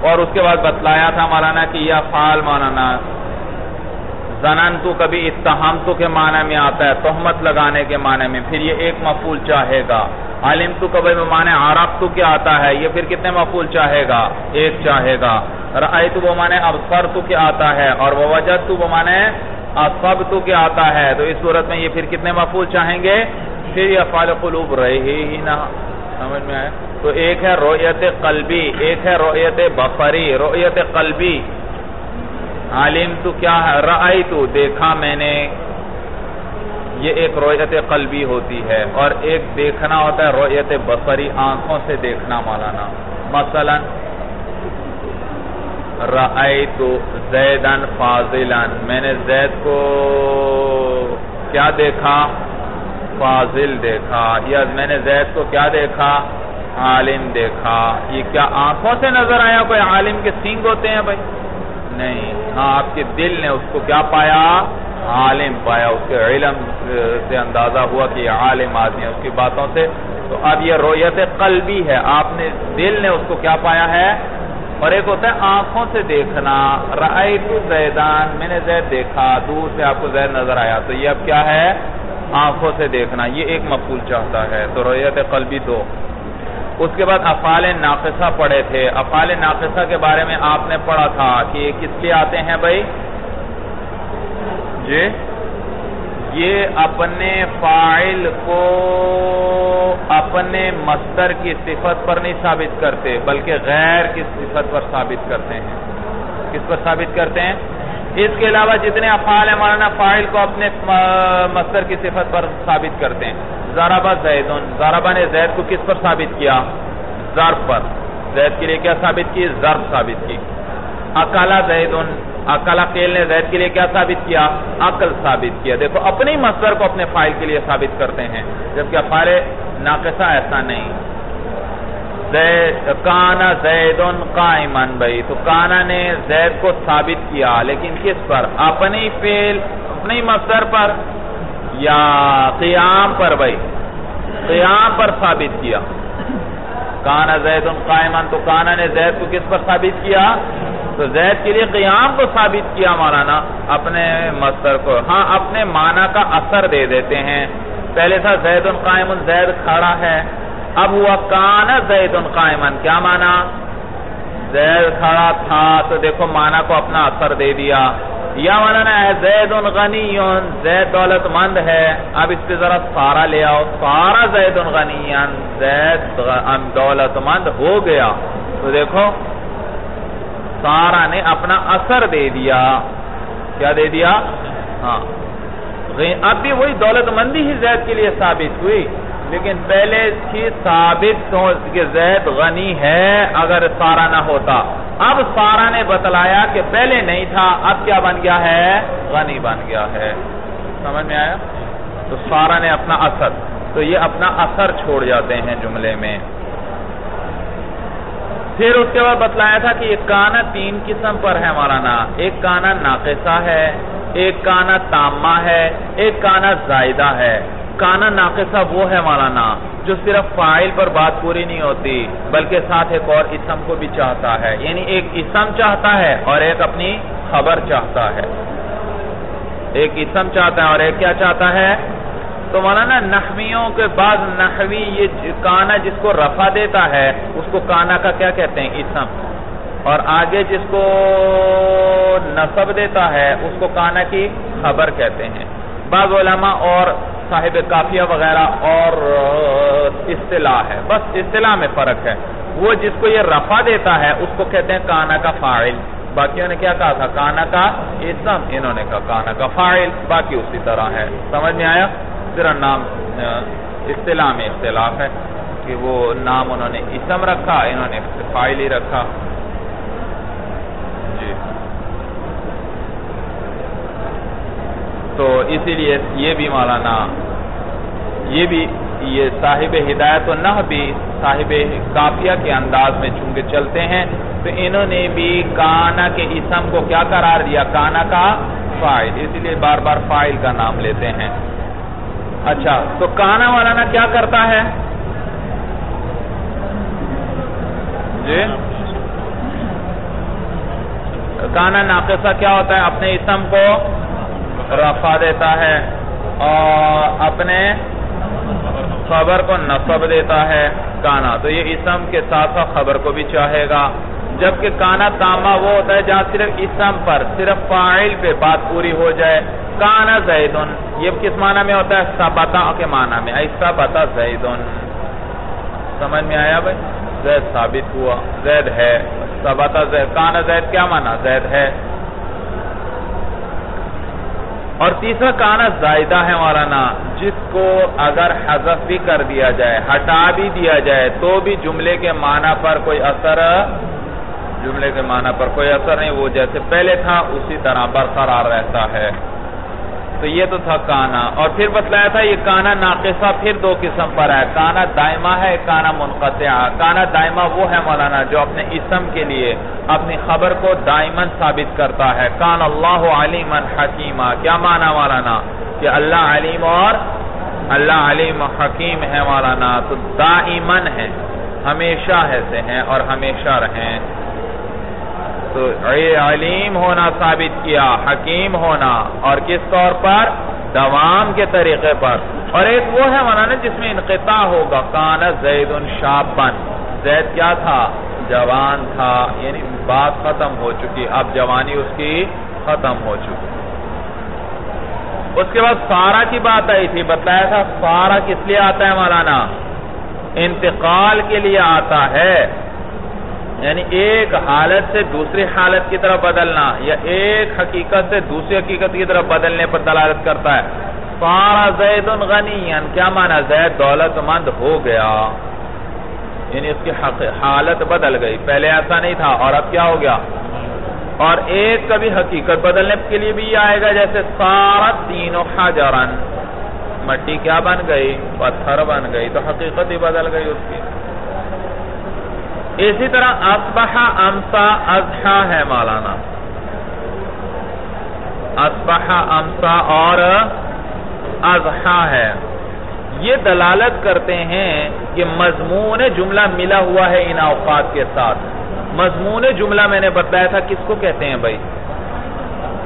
اور اس کے بعد بتلایا تھا مولانا کہ یہ افعال مولانا زننتو کبھی اتحامتو کے معنی میں آتا ہے تحمت لگانے کے معنی میں، پھر یہ ایک مفعول چاہے گا۔ علمتو کبھی میں معنی عرفتو کیا آتا ہے، یہ پھر کتنے مفعول چاہے گا؟ ایک چاہے گا۔ رأیتو وہ معنی ابصرتو کیا آتا ہے اور ووجدتو وہ معنی اصبتو کیا آتا ہے۔ تو اس صورت میں یہ پھر کتنے مفعول چاہیں گے؟ پھر یہ افعال قلوب رہے ہی نہ۔ سمجھ میں آئے تو ایک ہے رؤیت قلبی، ایک ہے رؤیت بفری رؤیت قلبی۔ عالم تو کیا ہے؟ رأی تو، دیکھا میں نے۔ یہ ایک رویت قلبی ہوتی ہے۔ اور ایک دیکھنا ہوتا ہے رویت بصری، آنکھوں سے دیکھنا مولانا۔ مثلا، رأی تو زیدن فاضلن میں نے زید کو کیا دیکھا؟ فاضل دیکھا یا میں نے زید کو کیا دیکھا؟ عالم دیکھا۔ یہ کیا آنکھوں سے نظر آیا کوئی عالم کے سینگ ہوتے ہیں بھائی؟ نہیں۔ ہاں آپ کے دل نے اس کو کیا پایا؟ عالم پایا۔ اس کے علم سے اندازہ ہوا کہ یہ عالم آدمی ہے اس کی باتوں سے۔ تو اب یہ رویت قلبی ہے۔ آپ نے دل نے اس کو کیا پایا ہے؟ اور ایک ہوتا ہے آنکھوں سے دیکھنا۔ رائٹ زیدان، میں نے زید دیکھا۔ دور سے آپ کو زید نظر آیا۔ تو یہ اب کیا ہے؟ آنکھوں سے دیکھنا، یہ ایک مقبول چاہتا ہے، تو رویت قلبی دو۔ اس کے بعد افعال ناقصہ پڑھے تھے۔ افعال ناقصہ کے بارے میں آپ نے پڑھا تھا کہ یہ کس لیے آتے ہیں بھائی؟ جی؟ یہ اپنے فائل کو اپنے مصدر کی صفت پر نہیں ثابت کرتے، بلکہ غیر کی صفت پر ثابت کرتے ہیں۔ کس پر ثابت کرتے ہیں؟ اس کے علاوہ جتنے افعال ہیں مولانا فائل کو اپنے مصدر کی صفت پر ثابت کرتے ہیں۔ ضربہ زیدن ضربہ نے زید کو کس پر ثابت کیا؟ ضرب پر۔ زید کے لیے کیا ثابت کی؟ ضرب ثابت کی۔ اکالا زیدن اکالا قیل نے زید کے لیے کیا ثابت کیا؟ عقل ثابت کیا۔ دیکھو اپنے مصدر کو اپنے فائل کے لیے ثابت کرتے ہیں، جبکہ افعال ناقصہ ایسا نہیں۔ کانا زید قائمن بھائی تو کانا نے زید کو ثابت کیا، لیکن کس پر؟ اپنی فیل اپنی مصدر پر یا قیام پر بھائی قیام پر ثابت کیا۔ کانا زید قائمن تو کانا نے زید کو کس پر ثابت کیا؟ تو زید کے لیے قیام کو ثابت کیا مولانا، اپنے مصدر کو۔ ہاں اپنے معنی کا اثر دے دیتے ہیں۔ پہلے تھا زید قائم، زید کھڑا ہے۔ اب ہوا کان زید قائمن کیا مانا؟ زید کھڑا تھا تو دیکھو مانا کو اپنا اثر دے دیا۔ یا مانا ہے زید غنی زید دولت مند ہے، اب اس پہ ذرا سارا لے آؤ۔ سارا زید غنی زید دولت مند ہو گیا۔ تو دیکھو سارا نے اپنا اثر دے دیا۔ کیا دے دیا؟ ہاں۔ اب بھی وہی دولت مندی ہی زید کے لیے ثابت ہوئی۔ لیکن پہلے تھی ثابت کہ زید غنی ہے اگر سارا نہ ہوتا۔ اب سارا نے بتلایا کہ پہلے نہیں تھا، اب کیا بن گیا ہے؟ غنی بن گیا ہے۔ سمجھ میں آیا؟ تو سارا نے اپنا اثر، تو یہ اپنا اثر چھوڑ جاتے ہیں جملے میں۔ پھر اس کے بعد بتلایا تھا کہ یہ کانا تین قسم پر ہے مولانا۔ ایک کانا ناقصہ ہے، ایک کانا تامہ ہے، ایک کانا زائدہ ہے۔ کانا ناقصہ وہ ہے مولانا جو صرف فائل پر بات پوری نہیں ہوتی، بلکہ ساتھ ایک اور اسم کو بھی چاہتا ہے۔ یعنی ایک اسم چاہتا ہے اور ایک اپنی خبر چاہتا ہے۔ ایک اسم چاہتا ہے اور ایک کیا چاہتا ہے؟ تو مولانا نحویوں کے بعد نحوی یہ کانا جس کو رفع دیتا ہے، اس کو کانا کا کیا کہتے ہیں؟ اسم۔ اور آگے جس کو نصب دیتا ہے، اس کو کانا کی خبر کہتے ہیں۔ بعض علماء اور صاحب کافیہ وغیرہ اور اصطلاح ہے۔ بس اصطلاح میں فرق ہے۔ وہ جس کو یہ رفع دیتا ہے، اس کو کہتے ہیں کانا کا فائل باقیوں نے کیا کہا تھا؟ کانا کا اسم۔ انہوں نے کہا کانا کا فائل باقی اسی طرح ہے۔ سمجھ میں آیا؟ صرف نام، اصطلاح میں اختلاف ہے کہ وہ نام انہوں نے اسم رکھا، انہوں نے فائل ہی رکھا۔ تو اسی لیے یہ بھی مولانا، یہ بھی یہ صاحب ہدایت و نہ بھی صاحب کافیہ کے انداز میں چونکہ چلتے ہیں، تو انہوں نے بھی کانا کے اسم کو کیا قرار دیا؟ کانا کا فائل۔ اسی لیے بار بار فائل کا نام لیتے ہیں۔ اچھا تو کانا والا کیا کرتا ہے؟ جی؟ کانا ناقصہ کیا ہوتا ہے؟ اپنے اسم کو رفع دیتا ہے اور اپنے خبر کو نصب دیتا ہے کانا۔ تو یہ اسم کے ساتھ ساتھ خبر کو بھی چاہے گا۔ جبکہ کانا تاما وہ ہوتا ہے جہاں صرف اسم پر، صرف فائل پہ بات پوری ہو جائے۔ کانا زیدن، یہ کس معنی میں ہوتا ہے؟ سبتا کے معنی میں۔ ایسا بتا زیدن۔ سمجھ میں آیا بھائی؟ زید ثابت ہوا۔ زید ہے۔ سبتا زید۔ کانا زید کیا معنی؟ زید ہے۔ اور تیسرا کانا زائدہ ہے مولانا، جس کو اگر حذف بھی کر دیا جائے، ہٹا بھی دیا جائے، تو بھی جملے کے معنی پر کوئی اثر، جملے کے معنی پر کوئی اثر نہیں، وہ جیسے پہلے تھا، اسی طرح برقرار رہتا ہے۔ تو یہ تو تھا کانا۔ اور پھر بتلایا تھا یہ کانا ناقصہ پھر دو قسم پر ہے۔ کانا دائمہ ہے، کانا منقطع کانا دائمہ وہ ہے مولانا جو اپنے اسم کے لیے اپنی خبر کو دائمن ثابت کرتا ہے۔ کان اللہ علیم حکیمہ کیا مانا مولانا؟ کہ اللہ علیم اور اللہ علیم حکیم ہے مولانا۔ تو دائمن ہے ہمیشہ ایسے ہیں اور ہمیشہ رہیں۔ تو علیم ہونا ثابت کیا، حکیم ہونا، اور کس طور پر؟ دوام کے طریقے پر۔ اور ایک وہ ہے مولانا جس میں انقطاع ہوگا، کان زید شابن زید کیا تھا؟ جوان تھا یعنی بات ختم ہو چکی۔ اب جوانی اس کی ختم ہو چکی۔ اس کے بعد سارا کی بات آئی تھی بتایا تھا سارا کس لیے آتا ہے مولانا؟ انتقال کے لیے آتا ہے۔ یعنی ایک حالت سے دوسری حالت کی طرف بدلنا یا ایک حقیقت سے دوسری حقیقت کی طرف بدلنے پر دلالت کرتا ہے۔ سارا زید غنی کیا مانا زید دولت مند ہو گیا۔ یعنی اس کی حالت بدل گئی۔ پہلے ایسا نہیں تھا، اور اب کیا ہو گیا؟ اور ایک کبھی حقیقت بدلنے کے لیے بھی آئے گا، جیسے سارا تینوں حجرن مٹی کیا بن گئی؟ پتھر بن گئی، تو حقیقت ہی بدل گئی اس کی۔ اسی طرح اصبحا امسا ازحا ہے مولانا۔ اصبحا امسا اور ازحا ہے۔ یہ دلالت کرتے ہیں کہ مضمون جملہ ملا ہوا ہے ان اوقات کے ساتھ۔ مضمون جملہ میں نے بتایا تھا، کس کو کہتے ہیں بھائی؟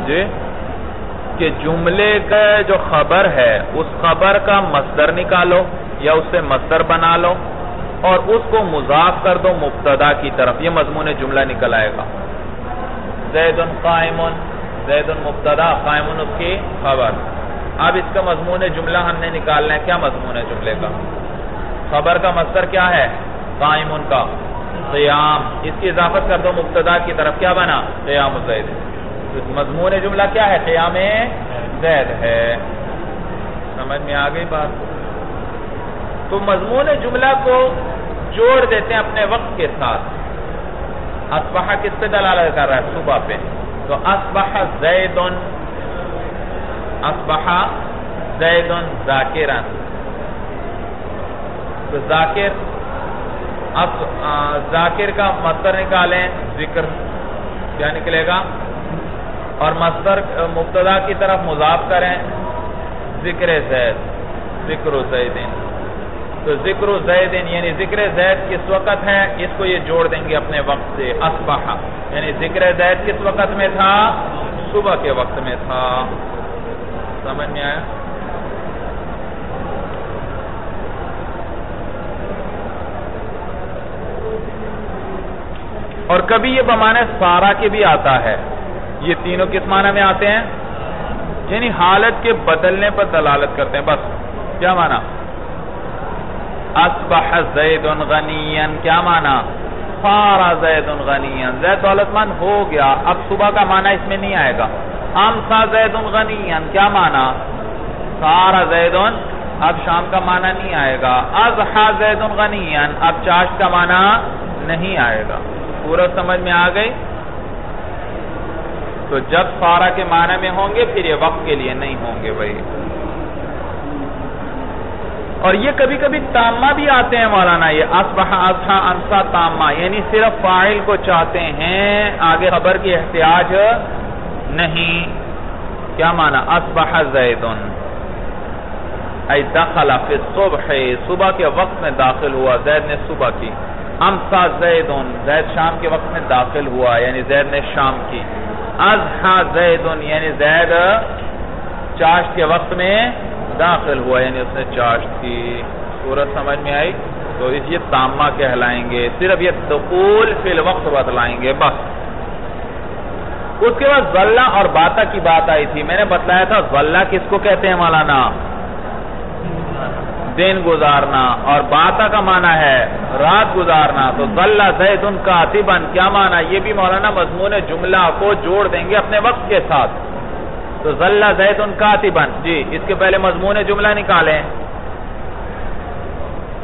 جی کہ جملے کا جو خبر ہے، اس خبر کا مصدر نکالو یا اس سے مصدر بنا لو۔ اور اس کو مضاف کر دو مبتدا کی طرف۔ یہ مضمون جملہ نکل آئے گا۔ زید قائم، زید مبتدا قائم اس کی خبر۔ اب اس کا مضمون جملہ ہم نے نکالنا ہے کیا مضمون ہے جملے کا؟ خبر کا مصدر کیا ہے؟ قائم کا۔ قیام۔ اس کی اضافت کر دو مبتدا کی طرف۔ کیا بنا؟ قیام زید۔ مضمون جملہ کیا ہے؟ قیام زید ہے۔ سمجھ میں آ گئی بات؟ تو مضمون جملہ کو جوڑ دیتے ہیں اپنے وقت کے ساتھ۔ اسبحہ کس پہ دلالت کر رہا ہے؟ صبح پہ۔ تو اسبح زیدن۔ اسبح زیدن ذاکرن۔ تو ذاکر، اب ذاکر کا مصدر نکالیں، ذکر کیا نکلے گا؟ اور مصدر مبتدا کی طرف مضاف کریں، ذکر زید، ذکر زیدین تو ذکر زیدین یعنی ذکر زید کس وقت ہے اس کو یہ جوڑ دیں گے اپنے وقت سے، اصبح. یعنی ذکر زید کس وقت میں تھا؟ صبح کے وقت میں تھا. سمجھ میں آیا؟ اور کبھی یہ بمانے سارا کے بھی آتا ہے. یہ تینوں کس معنی میں آتے ہیں؟ یعنی حالت کے بدلنے پر دلالت کرتے ہیں. بس، کیا مانا اصبح زید غنین، کیا مانا سارا زید غنین۔ زید دولت مند ہو گیا، اب صبح کا معنی اس میں نہیں آئے گا۔ امسا زید غنین، کیا مانا سارا زید اب شام کا معنی نہیں آئے گا۔ ازحا زید غنین، اب چاش کا معنی نہیں آئے گا۔ پورا سمجھ میں آ گئی؟ تو جب سارا کے معنی میں ہوں گے، پھر یہ وقت کے لیے نہیں ہوں گے بھائی۔ اور یہ کبھی کبھی تامہ بھی آتے ہیں مولانا، یہ اصبح اصحا انسا تامہ یعنی صرف فائل کو چاہتے ہیں، آگے خبر کی احتیاج نہیں۔ کیا مانا اصبح زیدن۔ ای دخل فی الصبح، صبح کے وقت میں داخل ہوا، زید نے صبح کی۔ امسا زیدن، زید شام کے وقت میں داخل ہوا یعنی زید نے شام کی۔ ازحا زیدن یعنی زید چاشت کے وقت میں داخل ہوا یعنی اس نے چاشت کی صورت سمجھ میں آئی۔ تو اس یہ تامہ کہلائیں گے، صرف یہ دخول فی الوقت بتلائیں گے، بس۔ اس کے بعد ذلہ اور باتا کی بات آئی تھی۔ میں نے بتلایا تھا ذلہ کس کو کہتے ہیں مولانا؟ دن گزارنا۔ اور باتا کا معنی ہے رات گزارنا۔ تو ذلہ زید ان کا کیا معنی؟ یہ بھی مولانا مضمون جملہ کو جوڑ دیں گے اپنے وقت کے ساتھ۔ تو ذلہ زید ان کا جی اس کے پہلے مضمون جملہ نکالیں۔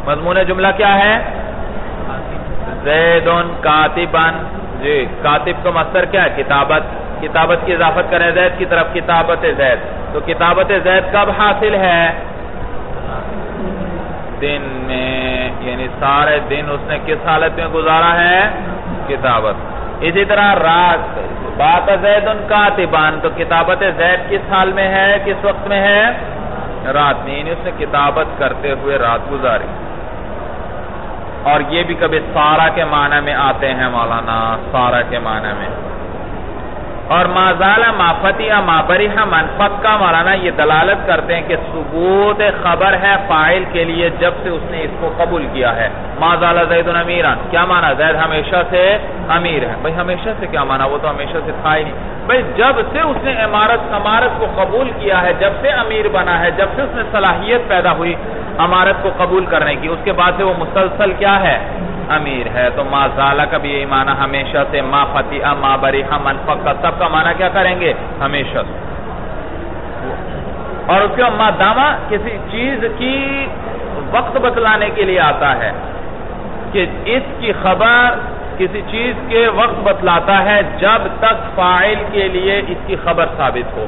مضمون جملہ کیا ہے؟ زید ان کاتبن جی کاتب کا مصدر کیا ہے؟ کتابت۔ کتابت کی اضافت کریں زید کی طرف، کتابت زید۔ تو کتابت زید کب حاصل ہے؟ دن میں یعنی سارے دن اس نے کس حالت میں گزارا ہے؟ کتابت۔ اسی طرح رات بات زید ان کاتبان تو کتابت زید کس حال میں ہے کس وقت میں ہے رات میں یعنی اس نے کتابت کرتے ہوئے رات گزاری اور یہ بھی کبھی سارا کے معنی میں آتے ہیں مولانا سارا کے معنی میں اور ما زالہ ما فتیہ ما بریحہ من پکا مولانا یہ دلالت کرتے ہیں کہ ثبوت خبر ہے فائل کے لیے جب سے اس نے اس کو قبول کیا ہے۔ ما زالہ زید امیران، کیا مانا؟ زید ہمیشہ سے امیر ہے۔ بھئی ہمیشہ سے کیا مانا؟ وہ تو ہمیشہ سے تھا ہی نہیں۔ بھئی جب سے اس نے امارت امارت کو قبول کیا ہے، جب سے امیر بنا ہے، جب سے اس نے صلاحیت پیدا ہوئی امارت کو قبول کرنے کی۔ اس کے بعد سے وہ مسلسل کیا ہے؟ امیر ہے۔ تو ما زالہ کا بھی یہی معنی ہمیشہ سے ما فتیہ ما بریحہ، من فقہ، سب کا معنی کیا کریں گے؟ ہمیشہ سے۔ اور اس کے ما دامہ کسی چیز کی وقت بتلانے کے لیے آتا ہے کہ اس کی خبر کسی چیز کے وقت بتلاتا ہے جب تک فائل کے لیے اس کی خبر ثابت ہو۔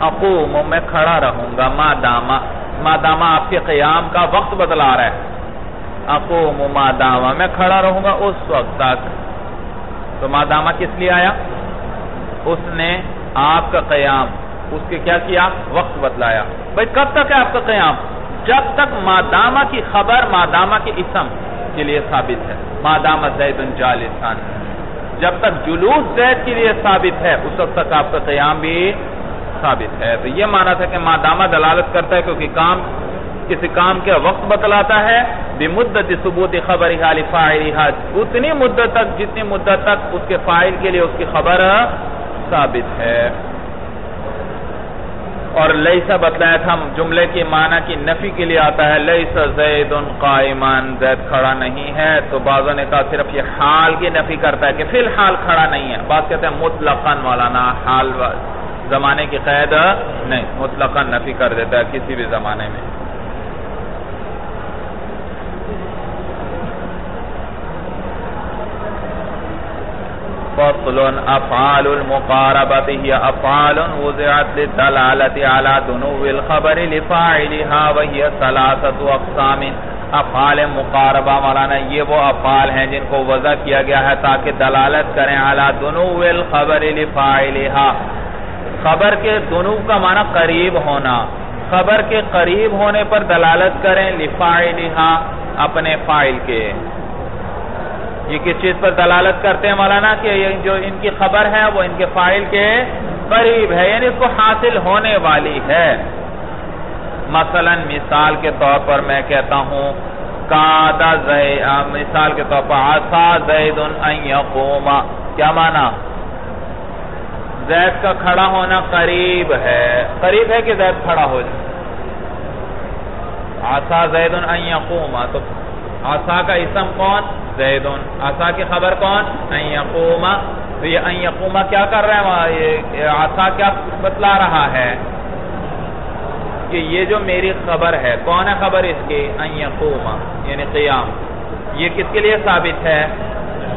اقوم، میں کھڑا رہوں گا، ما دامہ۔ ما دامہ آپ کے قیام کا وقت بتلا رہا ہے اقوم ما دامہ میں کھڑا رہوں گا اس وقت تک۔ تو ما دامہ کس لیے آیا؟ اس نے آپ کا قیام، اس کے کیا کیا؟ وقت بتلایا بھئی کب تک ہے آپ کا قیام؟ جب تک مادامہ کی خبر، مادامہ کی اسم کے لیے ثابت ہے۔ مادامہ زید جالسان جب تک جلوس زید کے لیے ثابت ہے، اس وقت تک آپ کا قیام بھی ثابت ہے۔ تو یہ مانا تھا کہ مادامہ دلالت کرتا ہے کیونکہ کام کسی کام کے وقت بتلاتا ہے۔ بمدت ثبوت خبر حال فائل اتنی مدت تک، جتنی مدت تک اس کے فائل کے لیے اس کی خبر ثابت ہے۔ اور لیسا بتلایا تھا، جملے کی معنی کی نفی کے لیے آتا ہے۔ لیسا زید قائمان، زید کھڑا نہیں ہے۔ تو بعضوں نے کہا صرف یہ حال کی نفی کرتا ہے کہ فی الحال کھڑا نہیں ہے۔ بعض کہتے ہیں مطلقاً مولانا، حال زمانے کی قید نہیں، مطلقاً نفی کر دیتا ہے کسی بھی زمانے میں۔ فصل افعال المقاربت هي افعال وضعت للدلالة على دنو الخبر لفاعلها وهي ثلاثة اقسام افعال مقاربہ۔ مولانا، یہ وہ افعال ہیں جن کو وضع کیا گیا ہے تاکہ دلالت کریں علی دنو الخبر لفاعلہا۔ خبر کے دنو کا معنی قریب ہونا۔ خبر کے قریب ہونے پر دلالت کریں لفاعلہا، اپنے فائل کے۔ یہ کس چیز پر دلالت کرتے ہیں مولانا کہ جو ان کی خبر ہے، وہ ان کے فائل کے قریب ہے یعنی اس کو حاصل ہونے والی ہے۔ مثلا مثال کے طور پر میں کہتا ہوں مثال کے طور پر آسا زید یقوما۔ کیا مانا زید کا کھڑا ہونا قریب ہے۔ قریب ہے کہ زید کھڑا ہو جائے۔ آسا زید یقوما تو آسا کا اسم کون؟ زید آسا کی خبر کون؟ یقوما تو یہ یقوما کیا کر رہا ہے آسا کیا بتلا رہا ہے؟ کہ یہ جو میری خبر ہے، کون ہے خبر اس کی؟ یعنی قیام۔ یہ کس کے لیے ثابت ہے؟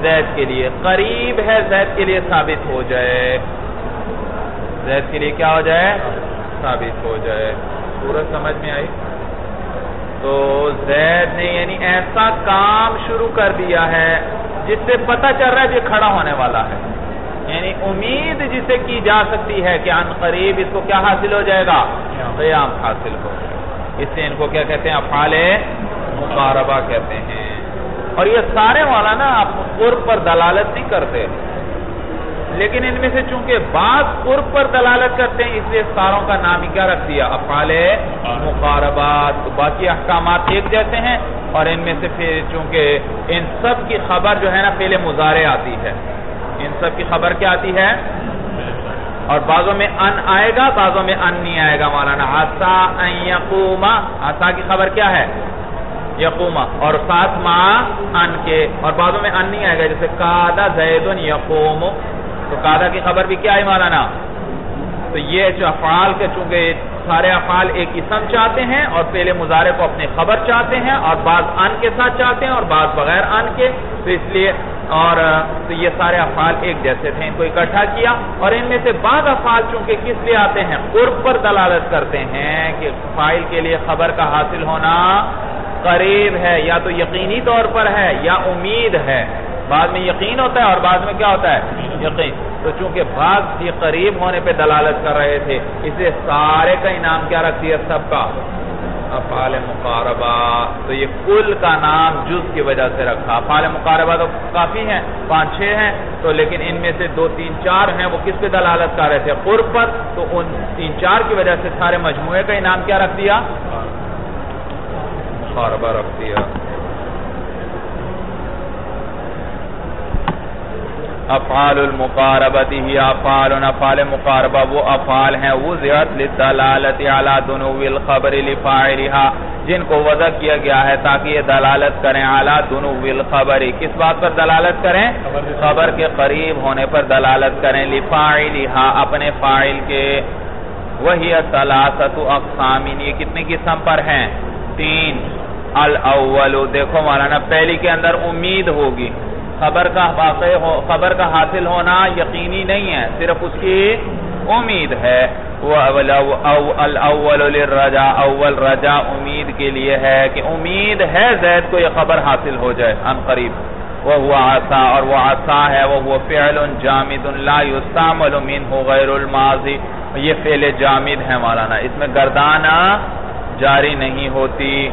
زید کے لیے۔ قریب ہے، زید کے لیے ثابت ہو جائے۔ زید کے لیے کیا ہو جائے؟ ثابت ہو جائے۔ پورا سمجھ میں آئی؟ تو زید نے یعنی ایسا کام شروع کر دیا ہے جس سے پتہ چل رہا ہے کہ کھڑا ہونے والا ہے۔ یعنی امید جسے کی جا سکتی ہے کہ ان قریب اس کو کیا حاصل ہو جائے گا؟ قیام حاصل ہو اس سے ان کو کیا کہتے ہیں؟ افعال مقاربہ کہتے ہیں۔ اور یہ سارے والا نا آپ قرب پر دلالت نہیں کرتے۔ لیکن ان میں سے چونکہ بعض قرب پر دلالت کرتے ہیں، اس لیے ساروں کا نام ہی کیا رکھ دیا افعال مقاربات۔ باقی احکامات ایک جیسے ہیں اور ان میں سے پھر چونکہ ان سب کی خبر جو ہے نا پہلے مزارے آتی ہے۔ ان سب کی خبر کیا آتی ہے؟ اور بعضوں میں ان آئے گا، بعضوں میں ان نہیں آئے گا۔ مولانا آسا یقوما آسا کی خبر کیا ہے؟ یقوما اور ساتھ ما ان کے، اور بعضوں میں ان نہیں آئے گا، جیسے کادا زید یقوم۔ تو کادا کی خبر بھی کیا ہے مولانا؟ تو یہ جو افعال کے چونکہ سارے افعال ایک اسم چاہتے ہیں اور پہلے مظاہرے کو اپنے خبر چاہتے ہیں اور بعض ان کے ساتھ چاہتے ہیں اور بعض بغیر ان کے، تو اس لیے اور، تو یہ سارے افعال ایک جیسے تھے ان کو اکٹھا کیا اور ان میں سے بعض افعال چونکہ کس لیے آتے ہیں؟ قرب پر دلالت کرتے ہیں کہ فائل کے لیے خبر کا حاصل ہونا قریب ہے یا تو یقینی طور پر ہے یا امید ہے۔ بعد میں یقین ہوتا ہے اور بعد میں کیا ہوتا ہے؟ یقین۔ تو چونکہ بعض یہ قریب ہونے پہ دلالت کر رہے تھے، اسے سارے کا انعام کیا رکھتی ہے؟ سب کا۔ افعال مقاربہ۔ تو یہ کل کا نام جز کی وجہ سے رکھا۔ افعال مقاربہ تو کافی ہیں، پانچ چھ ہیں۔ تو لیکن ان میں سے دو تین چار ہیں، وہ کس پہ دلالت کر رہے تھے؟ قرب پر تو ان تین چار کی وجہ سے سارے مجموعے کا انعام کیا رکھ دیا؟ مقاربہ رکھ دیا۔ افعال المقاربت ہی افعال افعال مقاربہ وہ افعال ہیں وزیت لدلالت علی دنو الخبر لفاعلها جن کو وضع کیا گیا ہے تاکہ یہ دلالت کریں علی دنو الخبر۔ کس بات پر دلالت کریں؟ خبر کے قریب ہونے پر دلالت کریں لفاعلها اپنے فاعل کے۔ وہی ثلاثت اقسامین یہ کتنے قسم پر ہیں؟ تین۔ الاول دیکھو مولانا پہلی کے اندر امید ہوگی۔ خبر کا واقع ہو، خبر کا حاصل ہونا یقینی نہیں ہے، صرف اس کی امید ہے۔ الاول للرجا اول رجا امید کے لیے ہے کہ امید ہے زید کو یہ خبر حاصل ہو جائے ان قریب۔ وہ عصا اور وہ عصا ہے وہ فعل جامد لا يستعمل منه غیر الماضی یہ فعل جامد ہے مولانا، اس میں گردانہ جاری نہیں ہوتی۔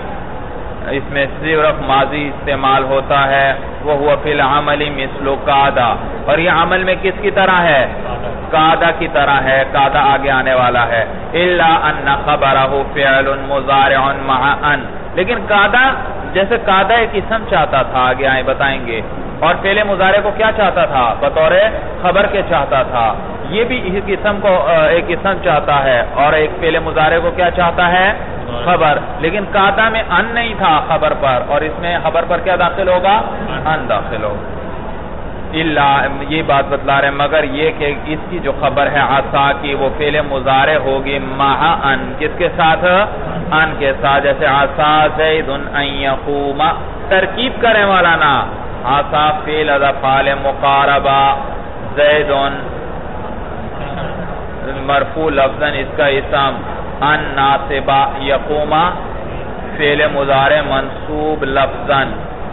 اس میں صرف ماضی استعمال ہوتا ہے وہ ہوا فی العمل مثل قادہ اور یہ عمل میں کس کی طرح ہے؟ قادہ کی طرح ہے قادہ آگے آنے والا ہے۔ الا ان خبرہ فعل مضارع مع ان لیکن قادہ جیسے قادہ ایک اسم چاہتا تھا، آگے آئیں بتائیں گے۔ اور فعل مضارع کو کیا چاہتا تھا؟ بطور خبر کے چاہتا تھا۔ یہ بھی اس قسم کو ایک اسم چاہتا ہے۔ اور ایک فعل مضارع کو کیا چاہتا ہے؟ خبر۔ لیکن قادہ میں ان نہیں تھا خبر پر۔ اور اس میں خبر پر کیا داخل ہوگا؟ ان داخل ہوگا۔ یہ بات بتلا رہے مگر یہ کہ اس کی جو خبر ہے آسا کی، وہ فعل مزارے ہوگی مہا ان۔ کس کے ساتھ؟ ان کے ساتھ۔ جیسے آسا زید یقوم۔ ترکیب کرنے والا نا آسا فیل فعل مقاربہ۔ زید مرفوع لفظن اس کا اسم ان ناصبہ یقوما فعل مضارع منصوب لفظاً،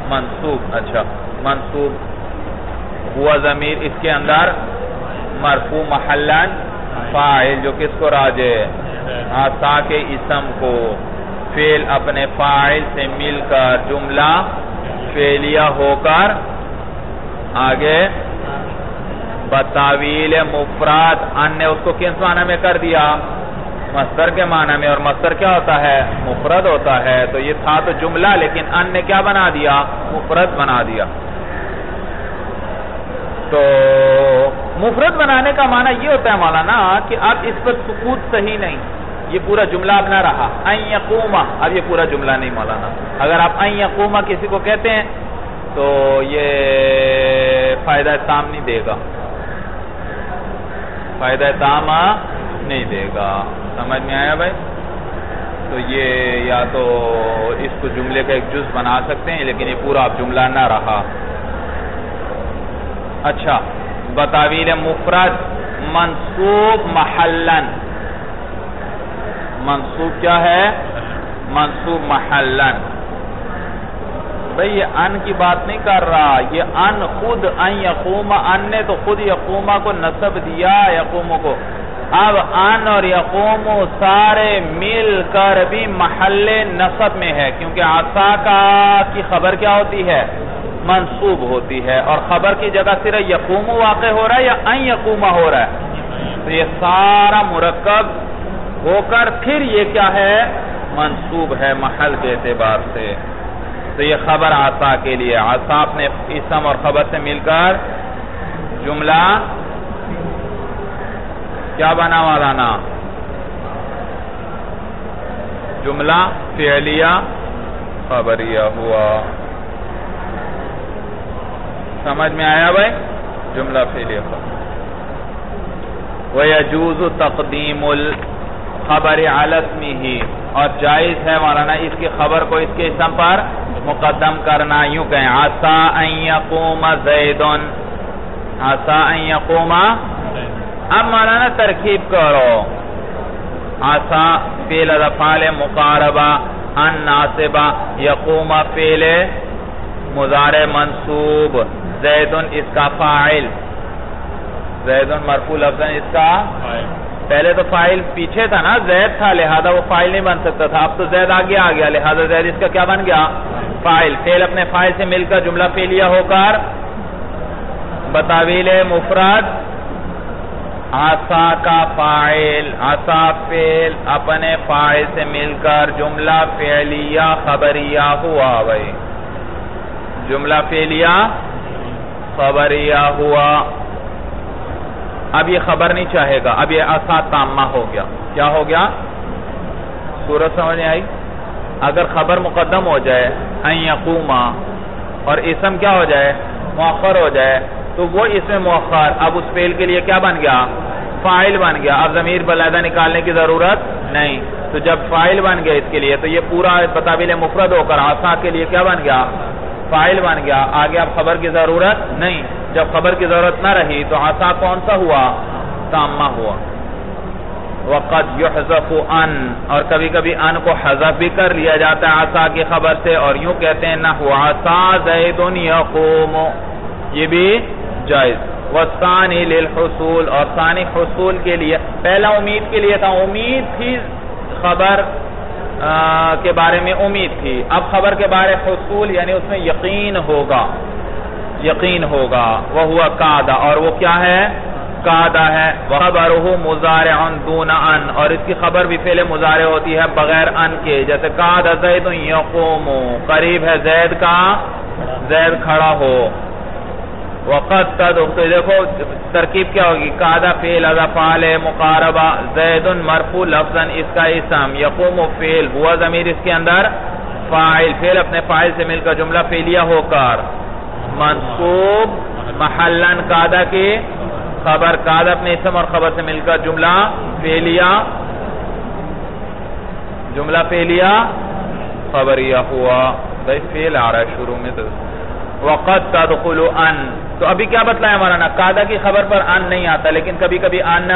منصوب اچھا منصوب، ہوا ضمیر اس کے اندر، مرفوع محلن فائل جو کس کو راجے آسا ہاں، کے اسم کو فعل اپنے فائل سے مل کر جملہ فعلیہ ہو کر آگے بتاویل مفراد، ان نے اس کو کس معنی میں کر دیا؟ مصدر کے معنی میں، اور مصدر کیا ہوتا ہے؟ مفرد ہوتا ہے۔ تو یہ تھا تو جملہ، لیکن ان نے کیا بنا دیا؟ مفرد بنا دیا۔ تو مفرد بنانے کا معنی یہ ہوتا ہے مولانا کہ اب اس پر سکوت صحیح نہیں۔ یہ پورا جملہ اب نہ رہا۔ این یقوما اب یہ پورا جملہ نہیں مولانا۔ اگر آپ این یقوما کسی کو کہتے ہیں، تو یہ فائدہ تام نہیں دے گا۔ فائدہ تام نہیں دے گا۔ سمجھ میں آیا بھائی؟ تو یہ یا تو اس کو جملے کا ایک جز بنا سکتے ہیں، لیکن یہ پورا جملہ نہ رہا۔ اچھا بتاویل مفرد منصوب محلن۔ منصوب کیا ہے؟ منصوب محلن۔ بھئی یہ ان کی بات نہیں کر رہا، یہ ان خود ان یقوم، ان نے تو خود یقومہ کو نصب دیا، یقوموں کو۔ اب ان اور یقوم سارے مل کر بھی محل نصب میں ہے کیونکہ آسا کا کی خبر کیا ہوتی ہے؟ منصوب ہوتی ہے۔ اور خبر کی جگہ صرف یقوم واقع ہو رہا ہے یا این یقومہ ہو رہا ہے؟ تو یہ سارا مرکب ہو کر پھر یہ کیا ہے؟ منصوب ہے محل کے اعتبار سے۔ تو یہ خبر آسا کے لیے آسا اپنے اسم اور خبر سے مل کر جملہ کیا بنا والا نا؟ جملہ فعلیہ خبریہ ہوا۔ سمجھ میں آیا بھائی؟ جملہ فعلیہ خبر۔ وَيَجُوزُ تَقْدِيمُ الْخَبَرِ عَلَى اسْمِهِ۔ اور جائز ہے مولانا، اس کی خبر کو اس کے اسم پر مقدم کرنا یوں کہیں عَسَىٰ أَن يَقُومَ زَيْدٌ عَسَىٰ اب مولانا ترکیب کرو۔ آسا فیل رفال مقاربہ، ان ناصبہ، یقوم فیل مزار منصوب۔ زیدن اس کا فائل زیدن مرفوع لفظ اس کا پہلے تو فائل پیچھے تھا نا، زید تھا، لہذا وہ فائل نہیں بن سکتا تھا۔ اب تو زید آگے آ گیا، لہذا زید اس کا کیا بن گیا؟ فائل۔ فیل اپنے فائل سے مل کر جملہ فیلیہ ہو کر بتاویل مفرد۔ آسا کا فائل۔ آسا فیل اپنے فائل سے مل کر جملہ فعلیہ خبریہ ہوا بھائی۔ جملہ فعلیہ خبریہ ہوا۔ اب یہ خبر نہیں چاہے گا، اب یہ آسا تامہ ہو گیا۔ کیا ہو گیا؟ سورت سمجھ آئی؟ اگر خبر مقدم ہو جائے این یقوما، اور اسم کیا ہو جائے؟ مؤخر ہو جائے، تو وہ اس میں مؤخر اب اس فیل کے لیے کیا بن گیا؟ فائل بن گیا۔ اب ضمیر بلیدہ نکالنے کی ضرورت نہیں۔ تو جب فائل بن گیا اس کے لیے، تو یہ پورا بتابل مفرد ہو کر آسا کے لیے کیا بن گیا؟ فائل بن گیا۔ آگے اب خبر کی ضرورت نہیں۔ جب خبر کی ضرورت نہ رہی تو آسا کون سا ہوا؟ تامہ ہوا۔ وقت یحذف ان۔ اور کبھی کبھی ان کو حذف بھی کر لیا جاتا ہے آسا کی خبر سے اور یوں کہتے ہیں نہ ہوا آسا زیدن یقوم۔ یہ بھی جائز۔ وَثَانِ لِلْحُصُول۔ اور ثانی حصول کے لیے، پہلا امید کے لیے تھا۔ امید تھی خبر کے بارے میں امید تھی۔ اب خبر کے بارے حصول یعنی اس میں یقین ہوگا۔ یقین ہوگا۔ وہ ہوا قادہ اور وہ کیا ہے؟ قادہ ہے۔ وَخَبَرُهُ مُزَارِعٌ دُونَ ان اور اس کی خبر بھی فعل مزارع ہوتی ہے بغیر ان کے۔ جیسے قادہ زید یقوم، قریب ہے زید کا، زید کھڑا ہو۔ وقت تدخ تو دیکھو، ترکیب کیا ہوگی؟ قادہ فیل اذا فعال مقاربہ زید مرفوع، لفظا اس کا اسم یقوم فیل ہوا ضمیر اس کے اندر فائل فیل اپنے فائل سے مل کر جملہ فیلیہ ہو کر۔ منصوب، محلن قادہ کی خبر قادہ اپنے اسم اور خبر سے مل کر جملہ فیلیہ جملہ فیلیہ خبریہ ہوا۔ بھائی فیل آ رہا ہے شروع میں تو۔ وقت تدخل ان تو ابھی کیا بتلایا ہمارا نا قادہ کی خبر پر ان نہیں آتا، لیکن کبھی کبھی ان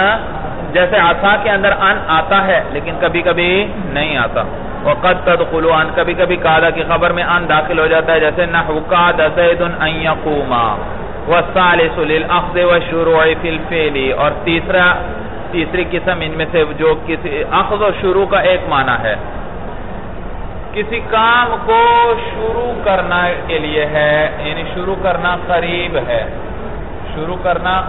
جیسے آسا کے اندر ان آتا ہے، لیکن کبھی کبھی نہیں آتا۔ وقت تدخلو ان کبھی کبھی قادہ کی خبر میں ان داخل ہو جاتا ہے، جیسے نحو قاد زید ان یقوما والثالث للأخذ والشروع فی الفیلی اور تیسرا، تیسری قسم ان میں سے جو کسی، اخذ و شروع کا ایک معنی ہے۔ کسی کام کو شروع کرنا کے لیے ہے یعنی شروع کرنا قریب ہے۔ شروع کرنا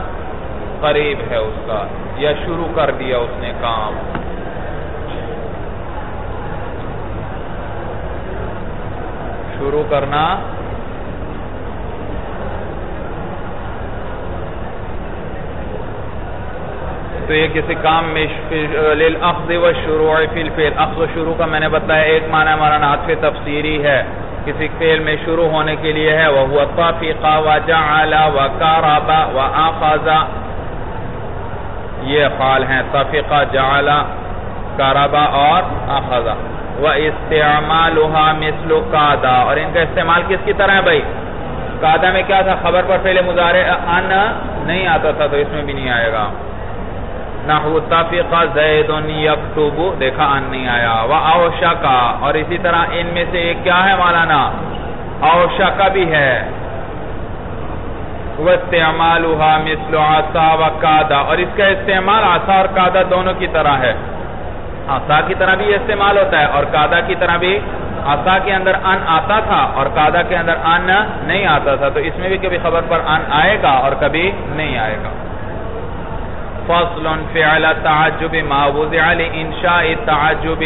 قریب ہے اس کا، یا شروع کر دیا اس نے کام۔ شروع کرنا تو یہ کسی کام میں للأخذ والشروع فی الفیل اخذ و شروع کا میں نے بتایا، ایک معنی ہمارا ناتف تفسیری ہے۔ کسی فیل میں شروع ہونے کے لیے ہے وہ طافقہ و وَهُوَ طَافِقَ وَجَعَلَ وَكَارَبَ وَآخَذَ یہ افعال ہیں طَفِقَ جَعَلَ کَارَبَ اور آخَذَ وَإِسْتِعْمَالُهَا مِثْلُ قَادَ۔ اور ان کا استعمال کس کی طرح ہے بھائی؟ قادہ میں کیا تھا؟ خبر پر پہلے مضارع ان نہیں آتا تھا تو اس میں بھی نہیں آئے گا۔ نحو تفق زید یکتب. دیکھا ان نہیں آیا. و اوشکا اور اسی طرح ان میں سے ایک کیا ہے مولانا؟ اوشکا بھی ہے. واستعمالها مثل عصا و قادا. اور اس کا استعمال عصا اور قادا دونوں کی طرح ہے. عصا کی طرح بھی استعمال ہوتا ہے اور قادا کی طرح بھی عصا کے اندر ان آتا تھا اور قادا کے اندر ان نہیں آتا تھا. تو اس میں بھی کبھی خبر پر ان آئے گا اور کبھی نہیں آئے گا. فصل فعل تعجب ما وضع لانشاء التعجب.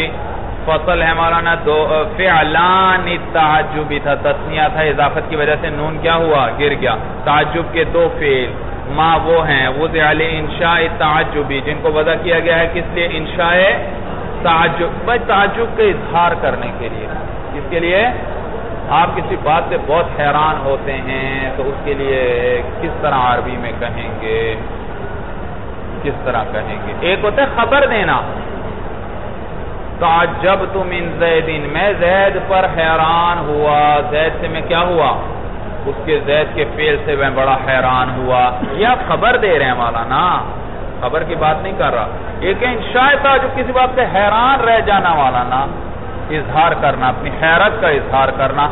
فصل ہے مولانا دو فعلان التعجب. تھا تسنیہ تھا اضافت کی وجہ سے نون کیا ہوا؟ گر گیا. تعجب کے دو فعل ما وہ ہیں؟ وضع لانشاء التعجب. جن کو وضع کیا گیا ہے کس لیے؟ انشاء تعجب. بھائی تعجب کا اظہار کرنے کے لیے. کس کے لیے؟ آپ کسی بات سے بہت حیران ہوتے ہیں تو اس کے لیے کس طرح عربی میں کہیں گے؟ کس طرح کہیں گے؟ ایک ہوتا ہے خبر دینا۔ تعجب تم ان زیدین، میں زید پر حیران ہوا۔ زید سے میں کیا ہوا؟ اس کے زید کے فیل سے میں بڑا حیران ہوا۔ یہ آپ خبر دے رہے ہیں مولانا۔ خبر کی بات نہیں کر رہا۔ ایک انشاء تعجب کسی بات سے حیران رہ جانا والا نا اظہار کرنا، اپنی حیرت کا اظہار کرنا۔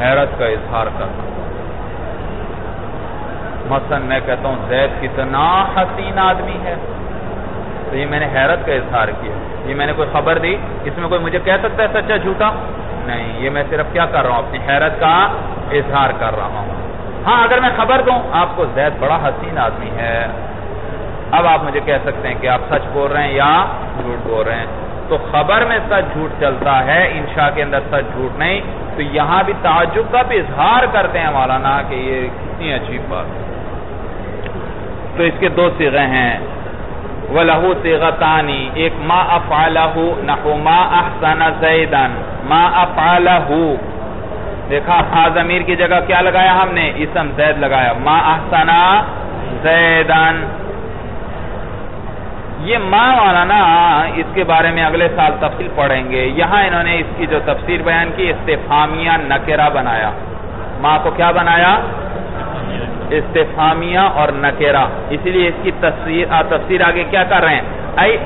حیرت کا اظہار کرنا۔ مثلا میں کہتا ہوں زید کتنا حسین آدمی ہے۔ تو یہ میں نے حیرت کا اظہار کیا۔ یہ میں نے کوئی خبر دی؟ اس میں کوئی مجھے کہہ سکتا ہے سچا جھوٹا؟ نہیں، یہ میں صرف کیا کر رہا ہوں؟ اپنی حیرت کا اظہار کر رہا ہوں۔ ہاں اگر میں خبر دوں، آپ کو زید بڑا حسین آدمی ہے۔ اب آپ مجھے کہہ سکتے ہیں کہ آپ سچ بول رہے ہیں یا جھوٹ بول رہے ہیں۔ تو خبر میں سچ جھوٹ چلتا ہے، انشاء کے اندر سچ جھوٹ نہیں۔ تو یہاں بھی تعجب کا بھی اظہار کرتے ہیں مولانا کہ یہ کتنی عجیب بات ہے۔ تو اس کے دو سیغے ہیں۔ وَلَهُ سِغَتَانِ ایک ما افعلہ نحو ما احسن زیدن ما افعلہ۔ دیکھا ہا ضمیر کی جگہ کیا لگایا ہم نے؟ اسم زید لگایا۔ ما احسن زیدن یہ ما والا نا، اس کے بارے میں اگلے سال تفصیل پڑھیں گے۔ یہاں انہوں نے اس کی جو تفسیر بیان کی استفامیہ نکرہ بنایا۔ ما کو کیا بنایا؟ استفامیہ اور نکرہ اسی لیے اس کی تفسیر آگے کیا کر رہے ہیں؟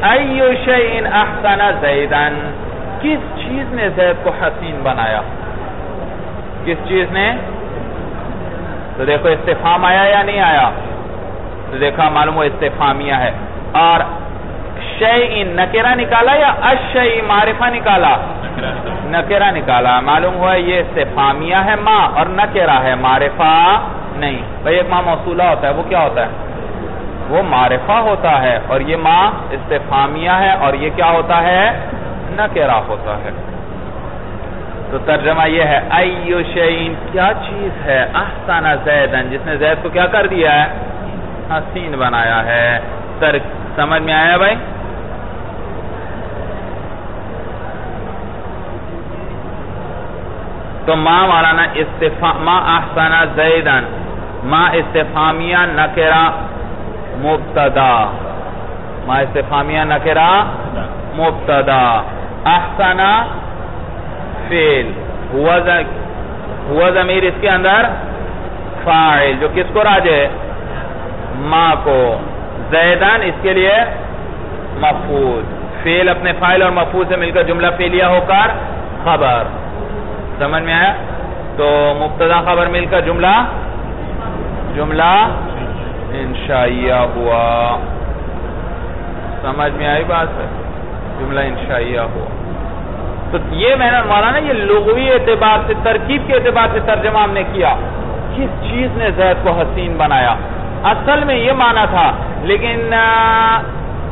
ایو شئین احسن زیدن۔ کس چیز نے زید کو حسین بنایا؟ کس چیز نے؟ تو دیکھو استفام آیا یا نہیں آیا؟ تو دیکھا معلوم وہ استفامیہ ہے۔ اور شئین نکرہ نکالا یا اشئی معرفہ نکالا۔ نکرہ نکالا۔ معلوم ہوا یہ استفامیہ ہے ما اور نکرہ ہے، معرفہ نہیں۔ بھئی ایک ماں موصولہ ہوتا ہے، وہ کیا ہوتا ہے؟ وہ معرفہ ہوتا ہے اور یہ ماں استفامیہ ہے اور یہ کیا ہوتا ہے؟ نکرہ ہوتا ہے۔ تو ترجمہ یہ ہے، ایو شئین، کیا چیز ہے؟ احسن زیدن۔ جس نے زید کو کیا کر دیا ہے؟ حسین بنایا ہے۔ سمجھ میں آیا بھائی؟ تو ماں والانا ما احسن زیدن ما استفامیہ نکرہ مبتدا۔ ما استفامیہ نکرہ مبتدا۔ احسن فیل ہوا ضمیر اس کے اندر فائل جو کس کو راجے ما کو۔ زیدن اس کے لیے مفعول۔ فیل اپنے فائل اور مفعول سے مل کر جملہ فیلیہ ہو کر خبر۔ سمجھ میں آیا؟ تو مبتدا خبر مل کر جملہ؟ جملہ انشائیہ ہوا۔ سمجھ میں آئی بات ہے؟ جملہ انشائیہ ہوا۔ تو یہ میں نے مانا نا، یہ لغوی اعتبار سے، ترکیب کے اعتبار سے ترجمہ ہم نے کیا۔ کس چیز نے زید کو حسین بنایا؟ اصل میں یہ مانا تھا، لیکن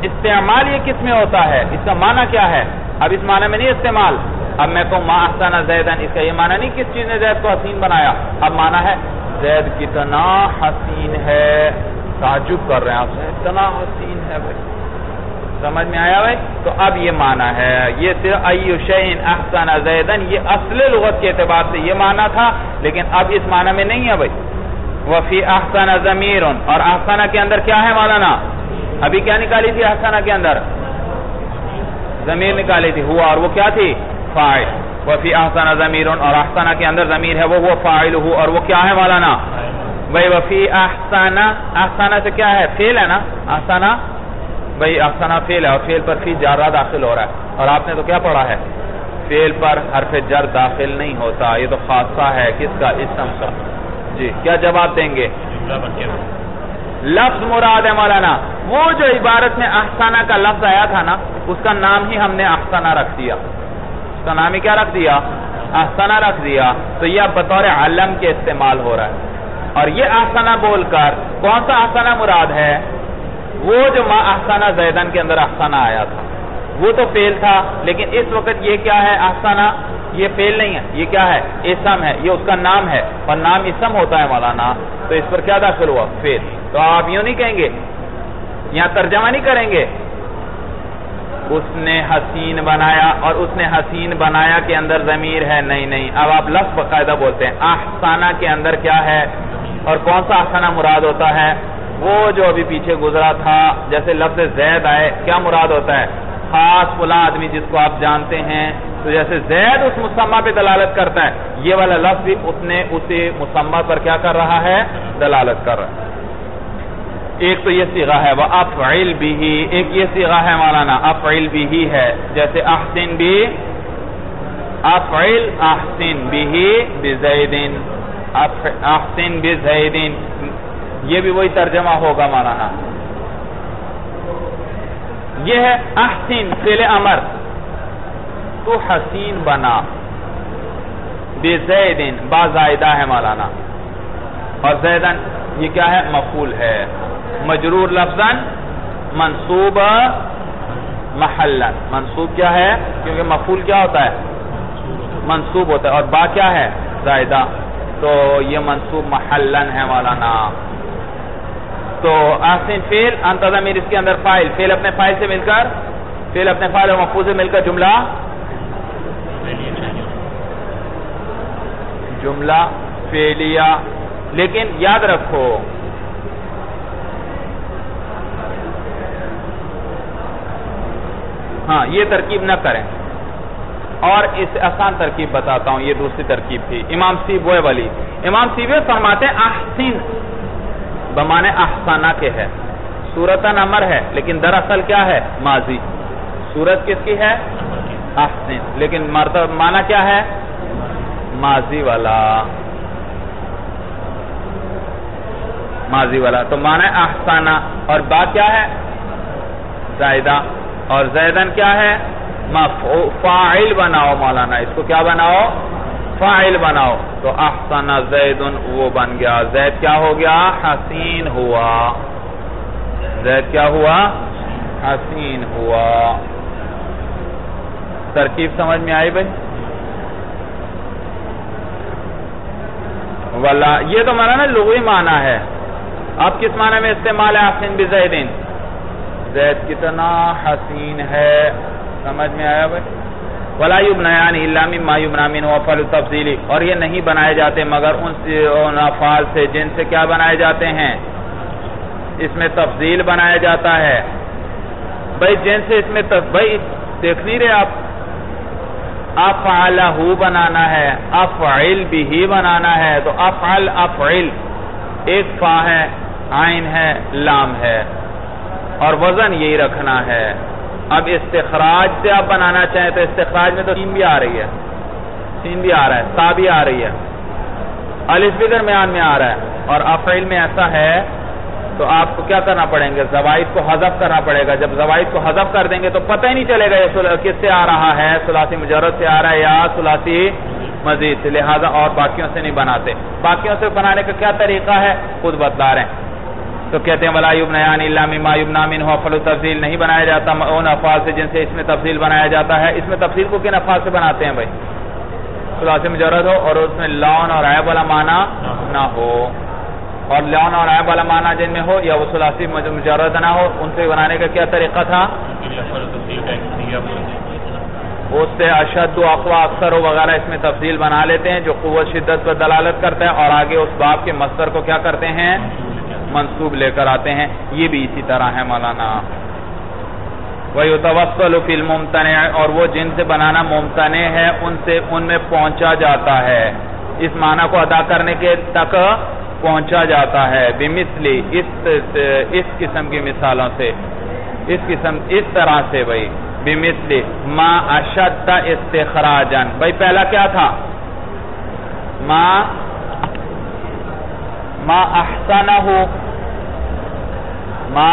استعمال یہ کس میں ہوتا ہے؟ اس کا معنی کیا ہے؟ اب اس معنی میں نہیں استعمال۔ اب میں کہوں ما احسن زیدن، اس کا یہ معنی نہیں کس چیز نے زید کو حسین بنایا؟ اب معنی ہے زید کتنا حسین ہے، تعجب کر رہے ہیں آپ سے، اتنا حسین ہے بھائی۔ سمجھ میں آیا بھائی؟ تو اب یہ معنی ہے، یہ صرف ایو شہین احسن زیدن، یہ اصل لغت کے اعتبار سے یہ معنی تھا، لیکن اب اس معنی میں نہیں ہے بھائی۔ وفی احسن ضمیر اور احسانہ کے اندر کیا ہے مولانا؟ ابھی کیا نکالی تھی احسانہ کے اندر؟ ضمیر نکالی تھی، ہوا، اور وہ کیا تھی؟ فائل وفی احسانہ ضمیر اور احسانہ کے اندر ضمیر ہے وہ وہ فائل ہو اور وہ کیا ہے مولانا؟ بھائی وفی احسانہ احسانہ سے کیا ہے؟ فیل ہے نا؟ احسانہ بھائی افسانہ فیل ہے اور فیل پر فی جارہ داخل ہو رہا ہے۔ اور آپ نے تو کیا پڑھا ہے؟ فیل پر حرف جر داخل نہیں ہوتا یہ تو خاصہ ہے کس کا؟ اسم کا۔ جی کیا جواب دیں گے؟ لفظ مراد ہے مولانا وہ جو عبارت میں احسانہ کا لفظ آیا تھا نا اس کا نام ہی ہم نے احسانہ رکھ دیا۔ اس کا نام ہی کیا رکھ دیا؟ احسانہ رکھ دیا۔ تو یہ بطور علم کے استعمال ہو رہا ہے۔ اور یہ احسانہ بول کر کون سا احسانہ مراد ہے؟ وہ جو ما احسانہ زیدن کے اندر احسانہ آیا تھا۔ وہ تو فیل تھا، لیکن اس وقت یہ کیا ہے؟ احسانہ یہ فیل نہیں ہے۔ یہ کیا ہے؟ اسم ہے۔ یہ اس کا نام ہے۔ اور نام اسم ہوتا ہے مولانا۔ تو اس پر کیا داخل ہوا؟ فیل۔ تو آپ یوں نہیں کہیں گے؟ یہاں ترجمہ نہیں کریں گے؟ اس نے حسین بنایا اور اس نے حسین بنایا کے اندر ضمیر ہے نہیں نہیں۔ اب آپ لفظ باقاعدہ بولتے ہیں۔ احسانہ کے اندر کیا ہے؟ اور کون سا احسانہ مراد ہوتا ہے؟ وہ جو ابھی پیچھے گزرا تھا، جیسے لفظ زید آئے، کیا مراد ہوتا ہے؟ خاص فلاں آدمی جس کو آپ جانتے ہیں، تو جیسے زید اس مسمہ پہ دلالت کرتا ہے۔ یہ والا لفظ بھی اس نے اسی مسمہ پر کیا کر رہا ہے؟ دلالت کر رہا ہے۔ ایک تو یہ سیغہ ہے وہ افعل بھی ایک یہ سیغہ ہے مولانا افعل بھی ہے۔ جیسے احسن بھی افعل احسن بھی بزیدن احسن بزیدن یہ بھی وہی ترجمہ ہوگا مولانا۔ یہ ہے احسن فیل امر تو حسین بنا۔ بے با زائدہ ہے مولانا۔ اور زیدن، یہ کیا ہے؟ مفول ہے۔ مجرور لفظاً منصوب محلن منصوب کیا ہے؟ کیونکہ مفول کیا ہوتا ہے؟ منصوب ہوتا ہے۔ اور با کیا ہے؟ زائدہ۔ تو یہ منصوب محلن ہے مولانا تو آسین فیل انتظامیر اس کے اندر فائل۔ فیل اپنے فائل سے مل کر فیل اپنے فائل اور مفعول سے مل کر جملہ۔ جملہ فیلیا لیکن یاد رکھو ہاں یہ ترکیب نہ کریں۔ اور اس آسان ترکیب بتاتا ہوں، یہ دوسری ترکیب تھی۔ امام سیب وہ والی امام سیب فرماتے ہیں، احسن۔ بمانے احسانہ کے ہے۔ صورت امر ہے، لیکن دراصل کیا ہے؟ ماضی۔ صورت کس کی ہے؟ احسن۔ لیکن معنی کیا ہے؟ ماضی والا۔ ماضی والا۔ تو معنی احسانہ۔ اور با کیا ہے؟ زائدہ۔ اور زیدن کیا ہے؟ فاعل بناؤ مولانا، اس کو کیا بناؤ؟ فائل بناؤ۔ تو احسن زید وہ بن گیا۔ زید کیا ہو گیا؟ حسین ہوا۔ زید کیا ہوا؟ حسین ہوا۔ ترکیب سمجھ میں آئی بھائی؟ والا یہ تو مانا نا لغوی معنی ہے۔ اب کس معنی میں استعمال ہے حسین بزیدین زید کتنا حسین ہے۔ سمجھ میں آیا بھائی؟ ولا يبنيان الا مما يبنى منه افعال تفضیلی اور یہ نہیں بنائے جاتے مگر ان افعال سے۔ جن سے کیا بنائے جاتے ہیں؟ اس میں تفضیل بنایا جاتا ہے۔ بھائی، جن سے اس میں بھائی، دیکھ نہیں رہے آپ؟ افعلہ بنانا ہے، افعل بھی بنانا ہے۔ تو افعل افعل، ایک فا ہے، عین ہے، لام ہے۔ اور وزن یہی رکھنا ہے۔ اب استخراج سے آپ بنانا چاہیں تو استخراج میں تو سین بھی آ رہی ہے۔ سین بھی آ رہا ہے، تا بھی آ رہی ہے۔ الف بھی درمیان میں آ رہا ہے۔ اور افعیل میں ایسا ہے، تو آپ کو کیا کرنا پڑیں گے؟ زوائد کو حذف کرنا پڑے گا۔ جب زوائد کو حذف کر دیں گے تو پتہ ہی نہیں چلے گا یہ کس سے آ رہا ہے، سلاسی مجرد سے آ رہا ہے یا سلاسی مزید۔ سے لہٰذا اور باقیوں سے نہیں بناتے۔ باقیوں سے بنانے کا کیا طریقہ ہے؟ خود بتلا رہے ہیں۔ تو کہتے ہیں ولاحب نیان مایوب نامن ہو فلو تفضیل نہیں بنایا جاتا ان افعال سے جن سے اس میں تفضیل بنایا جاتا ہے۔ اس میں تفضیل کو کن افعال سے بناتے ہیں بھائی؟ سلاسی مجرد ہو اور اس میں لون اور عیب والا معنی نہ ہو۔ اور لون اور عیب والا معنی جن میں ہو یا وہ سلاسی مجرد نہ ہو، ان سے بنانے کا کیا طریقہ تھا؟ اس سے اشد و اقوا اکثر و وغیرہ اس میں تفضیل بنا لیتے ہیں، جو قوت، شدت پر دلالت کرتا ہے۔ اور آگے اس باب کے مصدر کو کیا کرتے ہیں؟ منصوب لے کر آتے ہیں۔ یہ بھی اسی طرح ہے مولانا۔ وہی توسل فلم اور وہ جن سے بنانا ممتنع ہے، ان سے ان میں پہنچا جاتا ہے۔ اس معنی کو ادا کرنے کے تک پہنچا جاتا ہے۔ بمثلی اس اس قسم کی مثالوں سے۔ اس قسم، اس طرح سے بھائی۔ بمثلی ما اشد استخراجن بھائی پہلا کیا تھا؟ ما ما احسنہ ما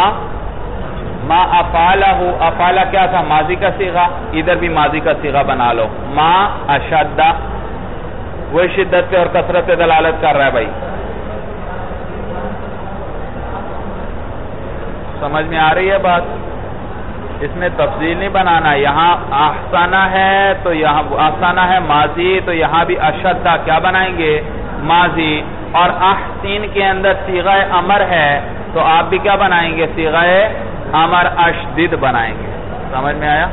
ما افالہ افالہ کیا تھا؟ ماضی کا سیغہ ادھر بھی ماضی کا سیغہ بنا لو۔ ما اشد وہ شدت پہ اور کثرت پہ دلالت کر رہا ہے بھائی۔ سمجھ میں آ رہی ہے بات؟ اس میں تفضیل نہیں بنانا۔ یہاں آسانہ ہے تو یہاں آسانہ ہے ماضی، تو یہاں بھی اشدہ کیا بنائیں گے؟ ماضی۔ اور احسین کے اندر سیغہ امر ہے، تو آپ بھی کیا بنائیں گے؟ سیغہ امر اشدد بنائیں گے۔ سمجھ میں آیا؟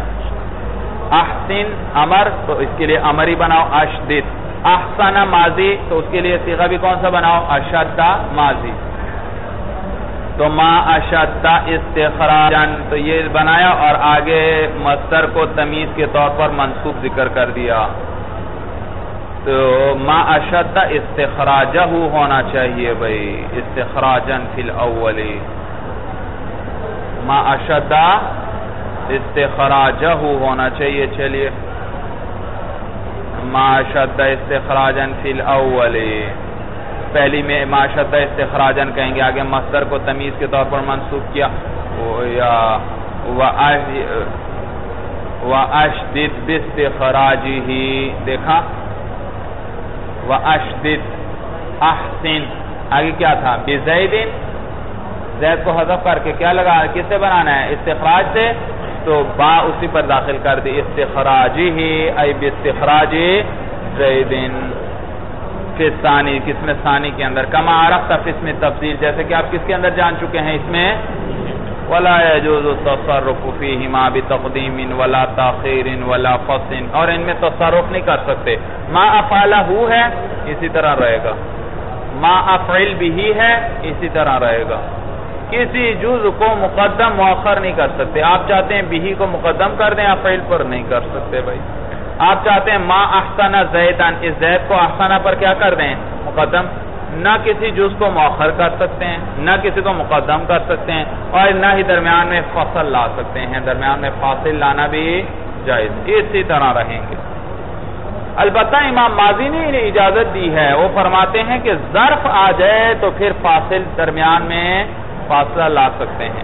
احسین امر، تو اس کے لیے امر ہی بناؤ، اشدد۔ احسانہ ماضی، تو اس کے لیے سیغہ بھی کون سا بناؤ؟ اشدہ ماضی۔ تو ما اشدہ استخراجن تو یہ بنایا اور آگے مصدر کو تمیز کے طور پر منصوب ذکر کر دیا۔ تو ما اشدہ استخراجہ ہونا چاہیے بھائی استخراجن فی الاولی ما اشدہ استخراجہ ہونا چاہیے، چلیے۔ ما اشدہ استخراجن فی الاولی پہلی میں معاشدہ استخراجن کہیں گے، آگے مصدر کو تمیز کے طور پر منصوب کیا۔ وَأَشْدِدْ بِسْتِخْرَاجِهِ دیکھا؟ وَأَشْدِدْ احسن آگے کیا تھا؟ بِزَيْدٍ زید کو حضف کر کے کیا لگا؟ کس سے بنانا ہے؟ استخراج سے۔ تو با اسی پر داخل کر دی۔ استخراجِهِ ای بِسْتِخْرَاجِ زَيْدٍ ثانی قسم ثانی کے اندر۔ کما عرفت قسم تفصیل، جیسے کہ آپ کس کے اندر جان چکے ہیں؟ اس میں ولا يجوز التصرف فيهما بتقديم ولا تاخير ولا فصل، اور ان میں تصرف نہیں کر سکتے۔ ما افعلہ ہے، اسی طرح رہے گا۔ ما افعل بھی ہے، اسی طرح رہے گا۔ کسی جز کو مقدم مؤخر نہیں کر سکتے۔ آپ چاہتے ہیں بھی کو مقدم کر دیں، افعل پر نہیں کر سکتے بھائی۔ آپ چاہتے ہیں ما احسن زیدن اس زید کو احسنہ پر کیا کر دیں؟ مقدم۔ نہ کسی جز کو مؤخر کر سکتے ہیں، نہ کسی کو مقدم کر سکتے ہیں اور نہ ہی درمیان میں فصل لا سکتے ہیں، درمیان میں فاصل لانا بھی جائز۔ اسی طرح رہیں گے۔ البتہ امام ماضی نے اجازت دی ہے۔ وہ فرماتے ہیں کہ ظرف آ جائے تو پھر فاصل درمیان میں فاصلہ لا سکتے ہیں۔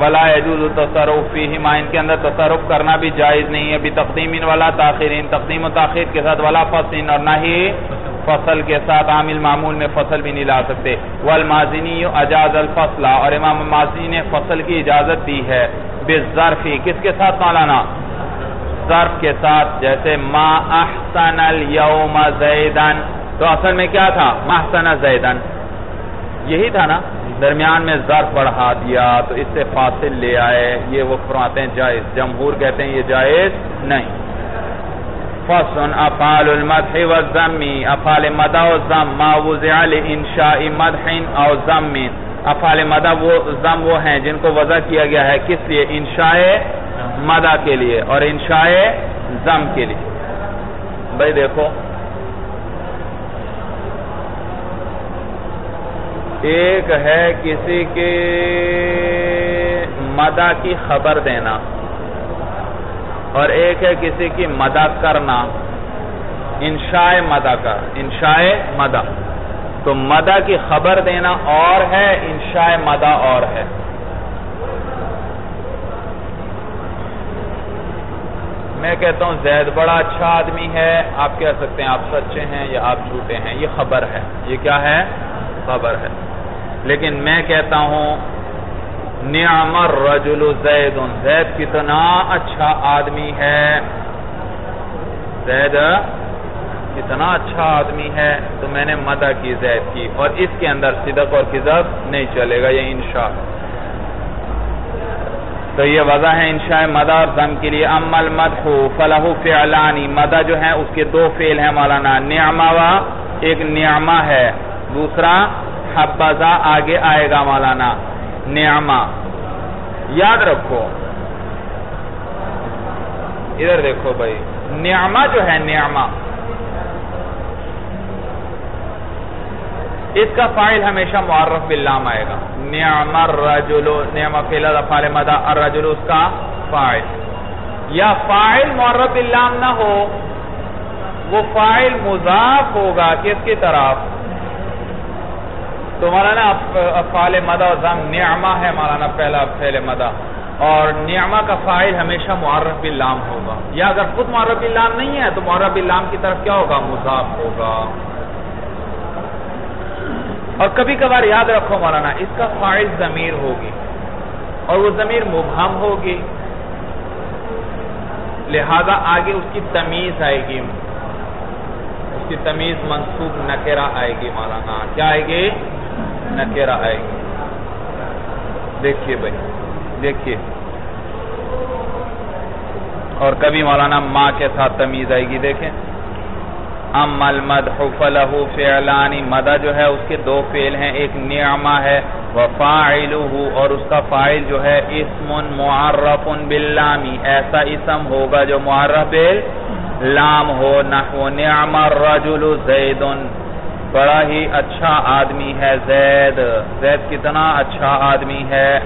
ولا يجوز التصرف فيهما۔ ان کے اندر تصرف کرنا بھی جائز نہیں ہے۔ بھی تقدیم ولا تاخرین تقدیم و تاخیر کے ساتھ ولا فصل اور نہ ہی فصل کے ساتھ عامل معمول میں فصل بھی نہیں لا سکتے۔ والمازنی اجاز الفصل، اور امام مازنی نے فصل کی اجازت دی ہے۔ بالظرفی کس کے ساتھ مولانا؟ ظرف کے ساتھ، جیسے ما احسن اليوم زیدن تو اصل میں کیا تھا؟ ما احسن زیدن یہی تھا نا؟ درمیان میں ظرف بڑھا دیا، تو اس سے فاصل لے آئے۔ یہ وہ فرماتے ہیں جائز، جمہور کہتے ہیں یہ جائز نہیں۔ فصن افعال المدح والزمی افعال مدہ و زم ما وزع لانشاء مدح او زم افعال مدہ وہ وہ ہیں جن کو وضع کیا گیا ہے کس لیے؟ انشاء مدہ کے لیے اور انشاء زم کے لیے. بھائی دیکھو. ایک ہے کسی کے مدہ کی خبر دینا. اور ایک ہے کسی کی مدہ کرنا انشاء مدہ کا انشاء مدہ تو مدہ کی خبر دینا اور ہے انشاء مدہ اور ہے۔ میں کہتا ہوں زید بڑا اچھا آدمی ہے، آپ کہہ سکتے ہیں آپ سچے ہیں یا آپ جھوٹے ہیں، یہ خبر ہے۔ یہ کیا ہے؟ خبر ہے۔ لیکن میں کہتا ہوں نعم الرجل زید. زید کتنا اچھا آدمی ہے. زید کتنا اچھا آدمی ہے. تو میں نے مدہ کی زید کی. اور اس کے اندر صدق اور کذب نہیں چلے گا یہ انشاء. تو یہ وضع ہے انشاء مدہ اور ضم کے لیے. ام المدح فلح فعلانی. مدہ جو ہے اس کے دو فعل ہیں مولانا. نعمہ و ایک نعمہ ہے. دوسرا حبزہ آگے آئے گا مولانا. نعمہ. یاد رکھو. ادھر دیکھو بھائی. نعمہ جو ہے نعمہ. اس کا فائل ہمیشہ معرف باللام آئے گا. نعم الرجل نعم فیل فعل مدہ، الرجل اس کا فائل یا فائل معرف باللام نہ ہو، وہ فائل مضاف ہوگا کس کی طرف؟ تو مولانا فعل مدہ اور ضم نعمہ ہے مولانا، پہلا فعل مدہ۔ اور نعمہ کا فائل ہمیشہ معرف باللام ہوگا۔ یا اگر خود معرف باللام نہیں ہے، تو معرف باللام کی طرف کیا ہوگا؟ مضاف ہوگا۔ اور کبھی کبھار یاد رکھو مولانا، اس کا فائل ضمیر ہوگی اور وہ ضمیر مبہم ہوگی۔ لہذا آگے اس کی تمیز آئے گی۔ اس کی تمیز منصوب نکرہ آئے گی مولانا۔ کیا آئے گی؟ نکرہ آئے گی دیکھیے بھائی، دیکھیے۔ اور کبھی مولانا ماں کے ساتھ تمیز آئے گی، دیکھیں۔ ام المدح فلہ فعلانی مدہ جو ہے، اس کے دو فعل ہیں۔ ایک نعمہ ہے، وفاعلہ، اور اس کا فائل جو ہے، اسم معرف باللامی ایسا اسم ہوگا جو معرف باللام ہو، نحو نعم الرجل زید۔ بڑا ہی اچھا آدمی ہے زید۔ زید کتنا اچھا آدمی ہے۔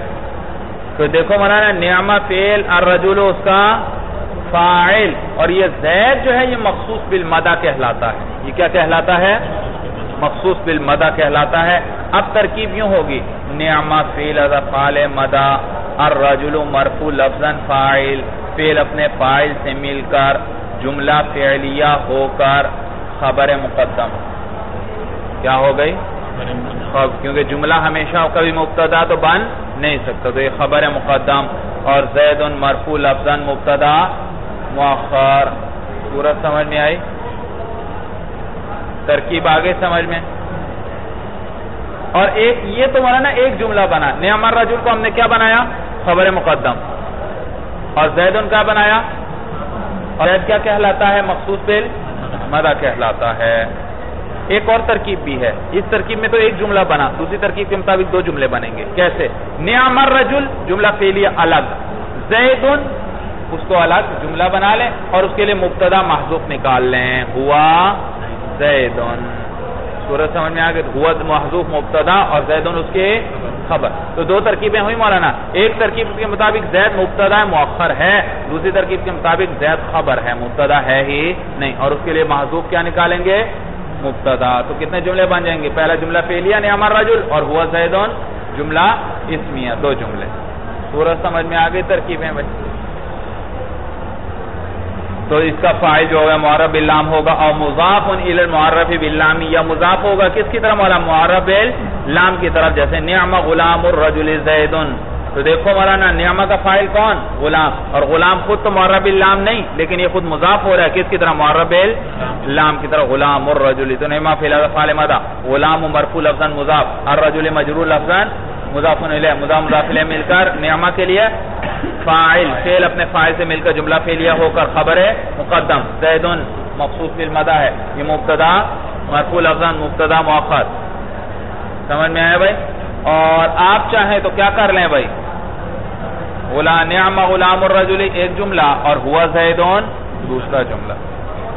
تو دیکھو منانا نعمہ فعل الرجل اس کا فائل اور یہ زید جو ہے، یہ مخصوص بالمدہ کہلاتا ہے۔ یہ کیا کہلاتا ہے؟ مخصوص بالمدہ کہلاتا ہے۔ اب ترکیب یوں ہوگی۔ نعمہ فیل فعل مدہ۔ الرجل مرفو لفظا فائل فیل اپنے فائل سے مل کر جملہ فعلیہ ہو کر خبر مقدم۔ کیا ہو گئی؟ کیونکہ جملہ ہمیشہ کبھی مبتدا تو بن نہیں سکتا، تو یہ خبر مقدم اور زید مرفو لفظا مبتدا مؤخر۔ صورت سمجھ میں آئی؟ ترکیب آگے سمجھ میں۔ اور ایک، یہ تو مولانا ایک جملہ بنا۔ نعم الرجل کو ہم نے کیا بنایا؟ خبر مقدم۔ اور زید ان کا بنایا؟ اور زید کیا کہلاتا ہے؟ مخصوص فعل مدہ کہلاتا ہے۔ ایک اور ترکیب بھی ہے۔ اس ترکیب میں تو ایک جملہ بنا، دوسری ترکیب کے مطابق دو جملے بنیں گے۔ کیسے؟ نعم الرجل، جملہ فعلیہ الگ۔ زید اس کو الگ جملہ بنا لیں اور اس کے لیے مبتدا محضوف نکال لیں۔ ہوا زیدن۔ سورج سمجھ میں آگے ہوا محضوف مبتدا اور زیدن اس کے خبر۔ تو دو ترکیبیں ہوئی مولانا۔ ایک ترکیب کے مطابق زید مبتدا مؤخر ہے، دوسری ترکیب کے مطابق زید خبر ہے، مبتدا ہے ہی نہیں۔ اور اس کے لیے محضوف کیا نکالیں گے؟ مبتدا۔ تو کتنے جملے بن جائیں گے؟ پہلا جملہ فیلیا نے ہمارا رجل اور ہوا زیدن جملہ اسمیہ، دو جملے۔ سورج سمجھ میں آگے ترکیبیں بھائی۔ تو اس کا فائل جو ہوگا معرب اللام ہوگا، اور مضاف ان المعرف باللامی یا مضاف ہوگا کس کی طرح مولا معرب اللام کی طرف، جیسے نعم غلام الرجل زیدن تو دیکھو مولانا نعمہ کا فائل کون؟ غلام۔ اور غلام خود تو معرب اللام نہیں، لیکن یہ خود مضاف ہو رہا ہے۔ کس کی طرح؟ معرب اللام کی طرح۔ غلام الرجل، تو نعمہ فی الفال مدہ۔ غلام مرفو لفظا مضاف۔ الرجل مجرور لفظا مضاف علیہ مضاف مضاف علیہ مل کر نعمہ کے لیے فائل فعل اپنے فائل سے مل کر جملہ فعلیہ ہو کر خبر ہے مقدم۔ زیدن مخصوص بالمدہ ہے۔ یہ مبتدا، مرفوع لفظا مبتدا مؤخر۔ سمجھ میں آیا بھائی؟ اور آپ چاہیں تو کیا کر لیں بھائی؟ غلام نعم غلام الرجل، ایک جملہ، اور ہوا زیدون، دوسرا جملہ۔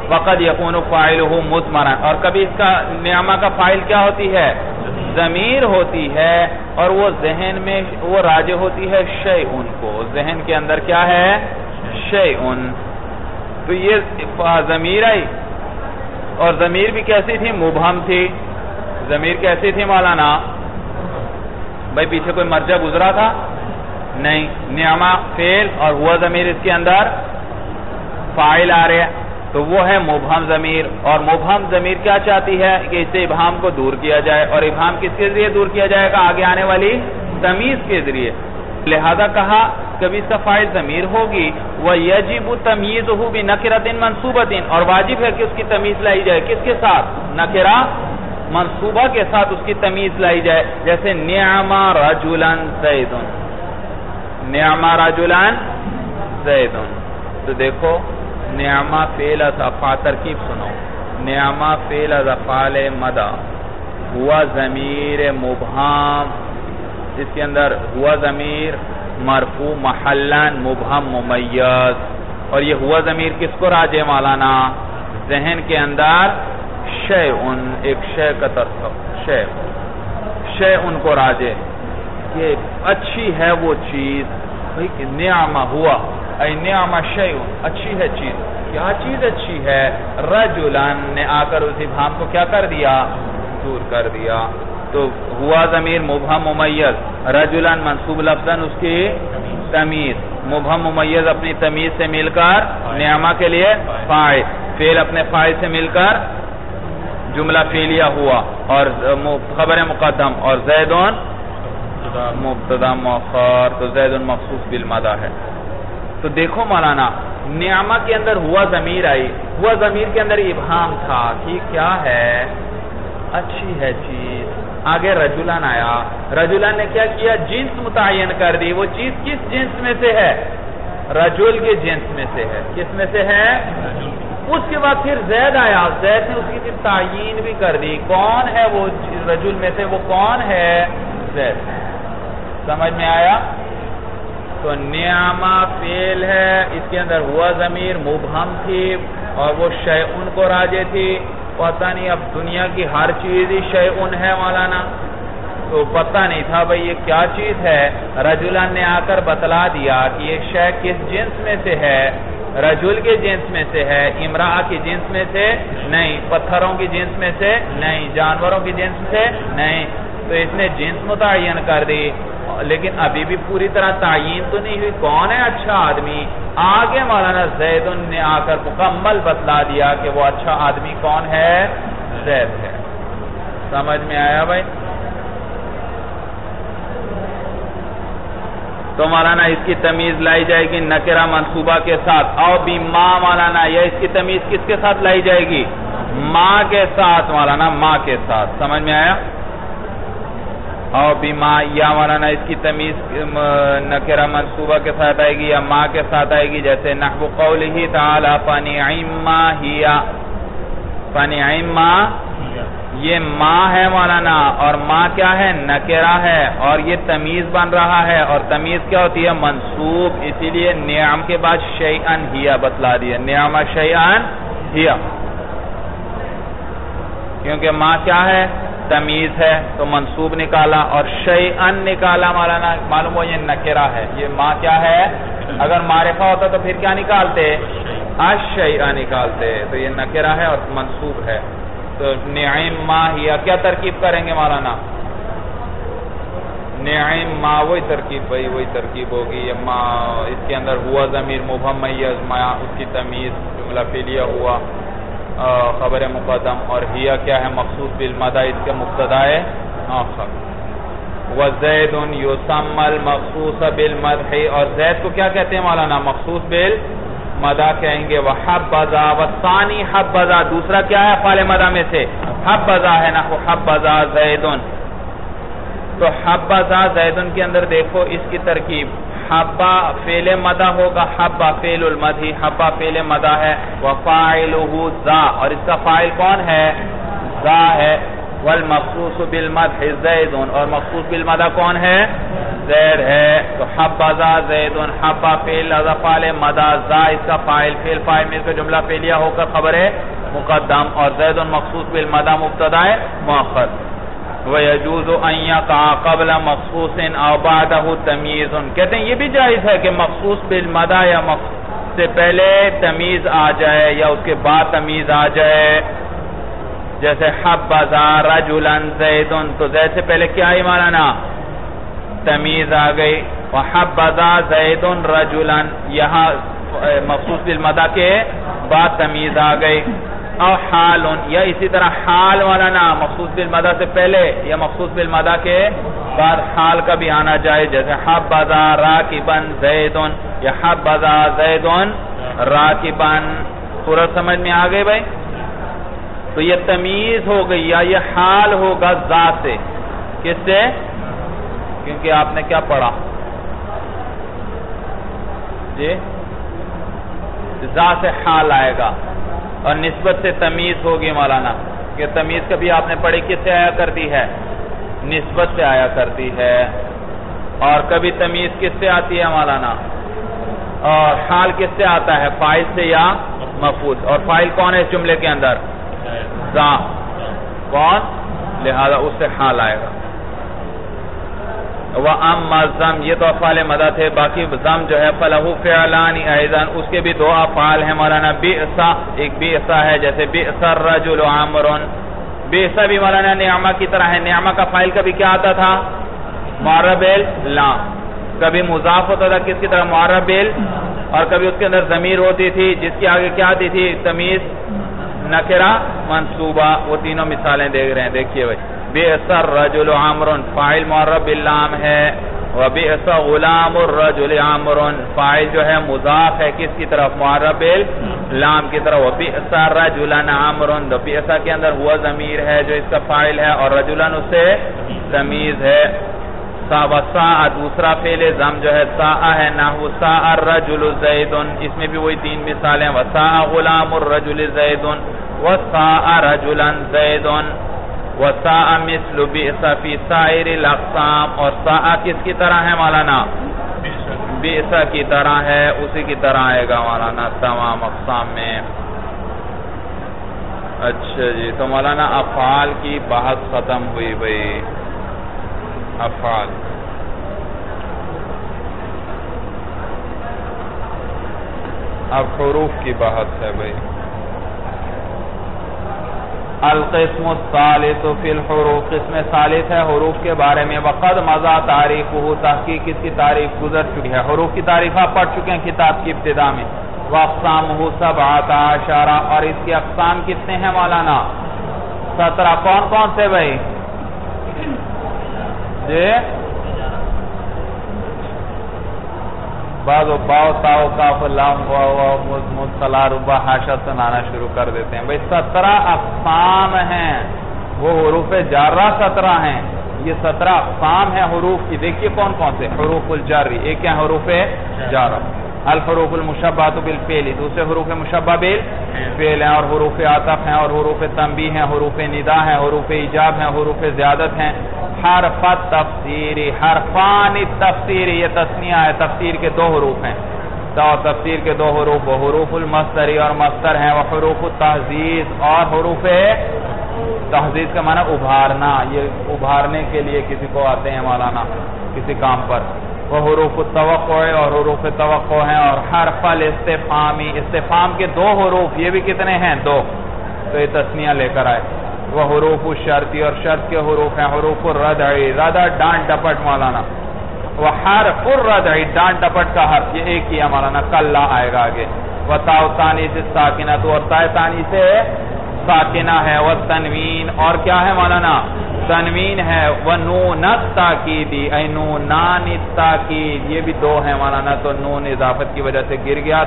وقد یقون فائلہ مضمرا اور کبھی اس کا نعمہ کا فائل کیا ہوتی ہے؟ ضمیر ہوتی ہے، اور وہ ذہن میں وہ راجع ہوتی ہے شیعن کو۔ ذہن کے اندر کیا ہے؟ شیعن تو یہ ضمیر آئی۔ اور ضمیر بھی کیسی تھی؟ مبہم تھی۔ ضمیر کیسی تھی مولانا؟ بھائی پیچھے کوئی مرجع گزرا تھا؟ نہیں، نعمہ فیل اور ہوا ضمیر اس کے اندر فائل آ رہے تو وہ ہے مبہم ضمیر۔ اور مبہم ضمیر کیا چاہتی ہے؟ کہ اسے ابہام کو دور کیا جائے۔ اور ابہام کس کے ذریعے دور کیا جائے گا؟ آگے آنے والی تمیز کے ذریعے۔ لہذا کہا، کبھی صفائی ضمیر ہوگی۔ وہ یجب تمیز ہو بھی نقرت منصوبت اور واجب ہے کہ اس کی تمیز لائی جائے۔ کس کے ساتھ؟ نقرہ منصوبہ کے ساتھ اس کی تمیز لائی جائے۔ جیسے نعمہ رجولن زیدن۔ نعمہ رجولن زیدن۔ تو دیکھو نعمہ فیل از افا ترکیب سنو۔ نعمہ فیل از افعال مدہ ہوا ضمیر مبہم۔ جس کے اندر ہوا ضمیر مرفوع، محلن، مبہم، ممیز۔ اور یہ ہوا ضمیر کس کو راجے مولانا؟ ذہن کے اندر شے ان ایک شے کا تصف شے شے ان کو راجے کہ اچھی ہے وہ چیز نعمہ ہوا۔ اے نعمہ شے اچھی ہے چیز۔ کیا چیز اچھی ہے؟ رجلن، نے آ کر اس ابہام کو کیا کر دیا؟ دور کر دیا۔ تو ہوا ضمیر مبہم ممیز۔ رجلن منصوب لفظن اس کی تمیز۔ مبہم ممیز اپنی تمیز سے مل کر نعمہ کے لیے فائد فیل اپنے فائد سے مل کر جملہ فیلیہ ہوا اور خبر مقدم اور زیدون مبتدا مؤخر، تو زیدون مخصوص بالمدہ ہے۔ تو دیکھو مولانا، نعمہ کے اندر ہوا ضمیر آئی۔ ہوا ضمیر کے اندر ابہام تھا کہ کیا ہے؟ اچھی ہے چیز۔ آگے رجولان آیا۔ رجولان نے کیا کیا؟ جنس متعین کر دی۔ وہ چیز کس جنس میں سے ہے؟ رجول کے جنس میں سے ہے۔ کس میں سے ہے؟ اس کے بعد پھر زید آیا۔ زید نے اس کی پھر تعین بھی کر دی۔ کون ہے وہ رجول میں سے؟ وہ کون ہے؟ زید۔ سمجھ میں آیا؟ تو نعمہ فیل ہے۔ اس کے اندر ہوا ضمیر، مبہم تھی اور وہ شیعن کو راجے تھی۔ پتہ نہیں اب دنیا کی ہر چیز ہی شیعن ہے مولانا۔ تو پتہ نہیں تھا بھئی یہ کیا چیز ہے؟ رجولان نے آ کر بتلا دیا کہ یہ شے کس جنس میں سے ہے؟ رجل کے جنس میں سے ہے امراء کی جنس میں سے نہیں، پتھروں کی جنس میں سے نہیں، جانوروں کی جنس سے نہیں۔ تو اس نے جنس متعین کر دی۔ لیکن ابھی بھی پوری طرح تعین تو نہیں ہوئی۔ کون ہے اچھا آدمی؟ آگے مولانا زید نے آ کر مکمل بتلا دیا کہ وہ اچھا آدمی کون ہے؟ زید ہے۔ سمجھ میں آیا بھائی؟ تو مولانا اس کی تمیز لائی جائے گی نکرہ منصوبہ کے ساتھ او بھی ماں مولانا، یا اس کی تمیز کس کے ساتھ لائی جائے گی؟ ماں کے ساتھ مولانا، ماں کے ساتھ۔ سمجھ میں آیا؟ او بھی ماں، یا مولانا، اس کی تمیز نکرہ منصوبہ کے ساتھ آئے گی یا ماں کے ساتھ آئے گی؟ جیسے نحو قولی تعالی فنعیم ما ہیا فنعیم یہ ماں ہے مولانا اور ماں کیا ہے؟ نکرہ ہے اور یہ تمیز بن رہا ہے اور تمیز کیا ہوتی ہے؟ منصوب اسی لیے نعم کے بعد شیئن ہیا بتلا دیا نعمہ شیئن ہیا۔ کیونکہ ماں کیا ہے؟ تمیز ہے، تو منصوب نکالا اور شیئن نکالا مولانا، معلوم ہو یہ نکرہ ہے۔ یہ ماں کیا ہے؟ اگر معرفہ ہوتا تو پھر کیا نکالتے؟ اشیئن نکالتے۔ تو یہ نکرہ ہے اور منصوب ہے۔ نعیم ما ہیا کیا ترکیب کریں گے مولانا؟ نعیم ما، وہی ترکیب بھائی، وہی ترکیب ہوگی. ما، اس کے اندر ہوا ضمیر مبہم میز ما، اس کی تمیز، جملہ فیلیہ ہوا خبر مقدم، اور ہیا کیا ہے؟ مخصوص بالمدہ، اس کے مقتدائے آخر. وزید یسم المخصوص بالمدح. اور زید کو کیا کہتے ہیں مولانا؟ مخصوص بالمدح مدا کہیں گے وہ حب بزا و ثانی حب بزا دوسرا کیا ہے فال مدا میں سے؟ حب بزا ہے نا حب بزا زیدن۔ تو حب بزا زیدن کے اندر دیکھو اس کی ترکیب، حبا فیل مدا ہوگا، حبا فیل المدھی حبا فیل مدا ہے وفائلہ زا۔ اور اس کا فائل کون ہے؟ زا ہے۔ والمخصوص بالمدح زیدن۔ اور مخصوص بالمدہ کون ہے؟ زید ہے، تو حبزا زیدن حبا فیل ازفال مدہ زا اس کا فائل فیل فائل مل کے جملہ فیلیہ ہو کر خبر ہے مقدم، اور زیدن مخصوص بالمدہ مبتدہ مؤخر۔ وَيَجُوزُ أَن يَقَعَ قَبْلَ مَخْصُوصٍ أَوْ بَعْدَهُ تَمِيزٌ۔ کہتے ہیں، یہ بھی جائز ہے کہ مخصوص بالمدہ یا مخصوص سے پہلے تمیز آ جائے یا اس کے بعد تمیز آ جائے۔ جیسے حبذا رجلا زیدن تو زید سے پہلے کیا ہی مانا تمیز آ گئی۔ وحبذا زیدن رجلا۔ یہاں مخصوص بالمدہ کے بعد تمیز آ گئی۔ او حال، یا اسی طرح حال والا نا مخصوص بالمدہ سے پہلے یا مخصوص بالمدہ کے بعد حال کا بھی آنا جائے۔ جیسے حبذا راکبن زیدن یا حبذا زیدن راکبن پورا سمجھ میں آگئے بھائی؟ تو یہ تمیز ہو گئی یا یہ حال ہوگا زا سے۔ کس سے؟ کیونکہ آپ نے کیا پڑھا؟ جی؟ زا سے حال آئے گا اور نسبت سے تمیز ہوگی مولانا کہ تمیز کبھی آپ نے پڑھی کس سے آیا کرتی ہے؟ نسبت سے آیا کرتی ہے۔ اور کبھی تمیز کس سے آتی ہے مولانا؟ اور حال کس سے آتا ہے؟ فائل سے یا مفوض اور فائل کون ہے اس جملے کے اندر؟ زا کون؟ لہذا اس سے حال آئے گا۔ وَأَمَّا زم، یہ تو افعال مدہ تھے، باقی زم جو ہے فَلَهُ فِعْلَانِ اَيْضًا اس کے بھی دو افعال ہیں، مولانا بِئْسَ ایک بِئْسَ ہے، جیسے بِئْسَ الرَّجُلُ عَمْرٌ بِئْسَ بھی مولانا نعمہ کی طرح ہے نعمہ کا فائل کبھی کیا آتا تھا؟ معرب لا کبھی مضاف ہوتا تھا کس کی طرح؟ معرب اور کبھی اس کے اندر ضمیر ہوتی تھی، جس کی آگے کیا آتی تھی؟ تمیز، نکرہ، منصوبہ۔ وہ تینوں مثالیں دیکھ رہے ہیں دیکھئے بھائی۔ بِئْسَ الرَّجُلُ عَمْرٌ فائل معرب اللام ہے. وَبِئْسَ غُلَامُ الرَّجُلِ عَمْرٌ. فائل جو ہے مضاف ہے کس کی طرف؟ معرب اللام کی طرف. وَبِئْسَ رَجُلًا عَمْرٌ. دو کے اندر ہوا ضمیر ہے جو اس کا فائل ہے اور رجلن اس سے تمیز ہے. وَسَاءَ دوسرا فیل زم جو ہے سَاءَ ہے نَحْوُ سَاءَ الرَّجُلُ زَيْدٌ اس میں بھی وہی تین مثالیں وَسَاءَ غُلَامُ الرَّجُلِ زَيْدٌ وَسَاءَ رَجُلًا زَيْدٌ وَسَاءَ مِثْلُ بِئْسَ فِي سَائِرِ الْأَقْسَامِ اور سَاءَ کس کی طرح ہے مولانا؟ بِئْسَ کی طرح ہے، اسی کی طرح آئے گا مولانا تمام اقسام میں۔ اچھا جی تو مولانا افعال کی بحث ختم ہوئی بھئی۔ افعال۔ اب حروف کی بحث ہے بھئی۔ القسم الثالث فی الحروف، قسم ثالث ہے حروف کے بارے میں۔ وقد مزا تاریخ تحقیق اس کی تعریف گزر چکی ہے۔ حروف کی تعریف آپ پڑھ چکے ہیں کتاب کی ابتدا میں۔ وقسام سب آتا اشارہ اور اس کی اقسام کتنے ہیں مولانا؟ سترہ۔ کون کون سے بھائی؟ جی؟ بعض و باو تاو کاف لام و ربا حاشا سنانا شروع کر دیتے ہیں۔ بھئی سترہ اقسام ہیں۔ وہ حروف جارہ سترہ ہیں۔ یہ سترہ اقسام ہیں حروف کی۔ دیکھئے کون کون سے۔ حروف الجاری۔ ایک ہے حروف جارہ۔ الحروف المشبہت بالفعل، دوسرے حروف مشبہ بالفعل ہیں اور حروف عطف ہیں اور حروف تنبیہ ہیں، حروف ندا ہیں، حروف ایجاب ہیں، حروف زیادت ہیں۔ حرف تفسیری، حرفان تفسیری، یہ تسنیہ ہے، تفسیر کے دو حروف ہیں۔ تو تفسیر کے دو حروف، وہ حروف المستری اور مستر ہیں، وہ حروف التحزیز اور حروف تحزیز کا معنی ابھارنا، یہ ابھارنے کے لیے کسی کو آتے ہیں مولانا، کسی کام پر۔ وہ حروف التوقع اور حروف توقع ہیں اور حرف الاستفامی استفام کے دو حروف، یہ بھی کتنے ہیں؟ دو۔ تو یہ تسنیہ لے کر آئے۔ وہ حروف الشرطی اور شرط کے حروف ہیں، حروف الردعی۔ ردع ڈانٹ ڈپٹ مولانا۔ وہ حرف الردعی، ڈانٹ ڈپٹ کا حرف۔ یہ ایک ہی ہے مولانا کلہ آئے گا آگے۔ وہ تاؤ سے ساکنہ تو اور تائے تانی سے ساکنہ ہے۔ وہ تنوین اور کیا ہے مولانا؟ تنوین ہے وہ نون تاکیدی اے نونان تاکید یہ بھی دو ہیں مولانا تو نون اضافت کی وجہ سے گر گیا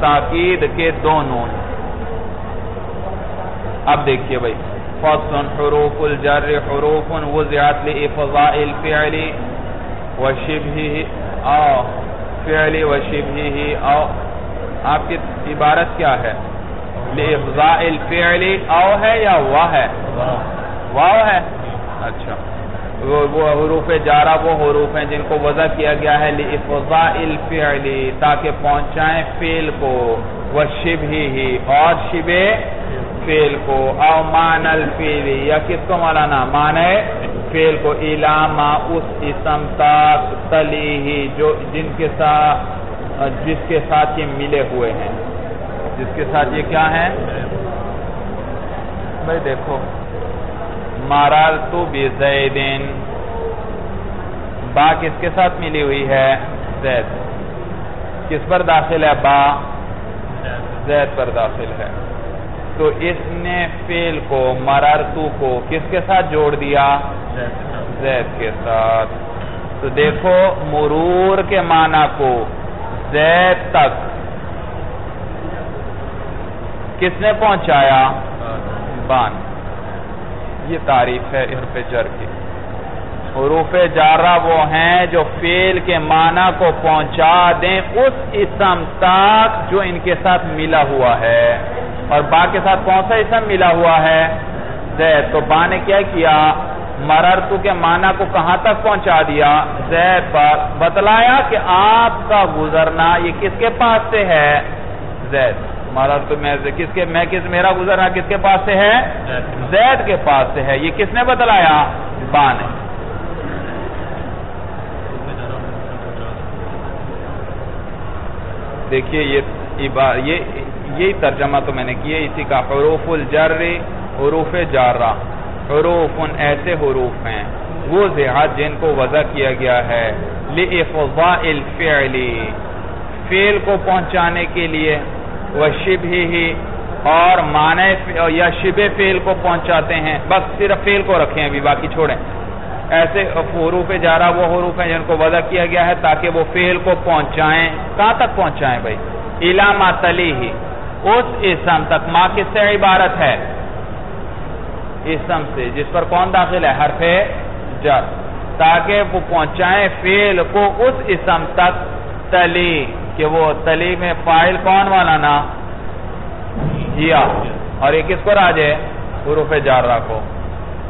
تاکید کے دو نون۔ اب دیکھئے بھئی فصل حروف الجر حروف وزعت لإفضاء الفعل وشبهه او فعل وشبهه او آپ کی عبارت کیا ہے؟ لإفضاء الفعل او ہے یا وا ہے؟ واو ہے۔ اچھا۔ وہ حروف جارہ، وہ حروف ہیں جن کو وضع کیا گیا ہے لِإِفْضَاءِ الْفِعْلِ، تاکہ پہنچائیں فعل کو۔ وَشِبْهِ اور شبہ فیل کو۔ او مان الفیل یا کس کو مولانا؟ مانے فیل کو۔ علامہ اس اسم تک تلی ہی جو جن کے ساتھ، جس کے ساتھ یہ ملے ہوئے ہیں۔ جس کے ساتھ یہ کیا ہیں؟ بھائی دیکھو مارال تو زیدین۔ با کس کے ساتھ ملی ہوئی ہے؟ زید۔ کس پر داخل ہے؟ با۔ زید پر داخل ہے۔ تو اس نے فیل کو مرارتو کو کس کے ساتھ جوڑ دیا؟ زید کے ساتھ۔ تو دیکھو، مرور کے معنی کو زید تک کس نے پہنچایا؟ بان۔ یہ تعریف ہے حرف جر کی۔ حروف جارہ وہ ہیں جو فیل کے معنی کو پہنچا دیں اس اسم تک جو ان کے ساتھ ملا ہوا ہے۔ اور با کے ساتھ کون سا اسم ملا ہوا ہے؟ زید۔ تو با نے کیا؟ کیا مررتو کے معنی کو کہاں تک پہنچا دیا؟ زید پر۔ بتلایا کہ آپ کا گزرنا یہ کس کے پاس سے ہے؟ زید۔ مررتو میں کس کے میں کس میرا گزرنا کس کے پاس سے ہے؟ زید. کے پاس سے ہے۔ یہ کس نے بتلایا؟ با نے۔ دیکھیے یہ یہی ترجمہ تو میں نے کیا اسی کا حروف الجر حروف جارہ۔ حروف ایسے حروف ہیں وہ زہاد جن کو وضع کیا گیا ہے۔ لِإِفْضَاءِ الْفِعْلِ۔ فیل کو پہنچانے کے لیے۔ وَشِبْهِ اور معنی یا شب فیل کو پہنچاتے ہیں۔ بس صرف فیل کو رکھیں ابھی، باقی چھوڑیں۔ ایسے حروف جارہ وہ حروف ہیں جن کو وضع کیا گیا ہے تاکہ وہ فیل کو پہنچائیں۔ کہاں تک پہنچائیں بھائی؟ علامہ تلی ہی اس اسم تک ماں کس سے عبارت ہے؟ اسم سے، جس پر کون داخل ہے؟ حرف جر۔ تاکہ وہ پہنچائیں فیل کو، اس اسم تک تلی کہ وہ تلی میں فائل کون والا نا؟ یا اور یہ کس کو راجے حروف جارہ کو۔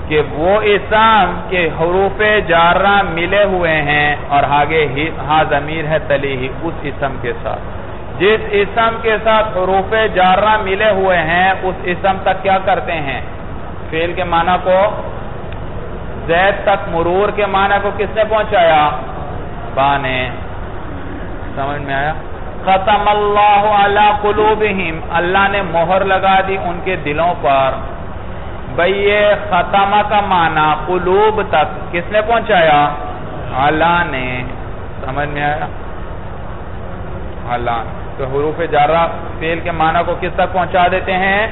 کہ وہ اسم کے حروف جارہ ملے ہوئے ہیں اور آگے ہاں ضمیر ہے تلی ہی، اس اسم کے ساتھ۔ جس اسم کے ساتھ حروف جارہ ملے ہوئے ہیں، اس اسم تک کیا کرتے ہیں؟ فیل کے معنی کو، زید تک مرور کے معنی کو کس نے پہنچایا؟ بانے۔ سمجھ میں آیا؟ ختم اللہ علی قلوبہم۔ اللہ نے مہر لگا دی ان کے دلوں پر۔ بھئی یہ ختمہ کا معنی قلوب تک کس نے پہنچایا؟ اللہ نے۔ سمجھ میں آیا؟ اللہ تو حروف جارہ فیل کے معنی کو کس تک پہنچا دیتے ہیں؟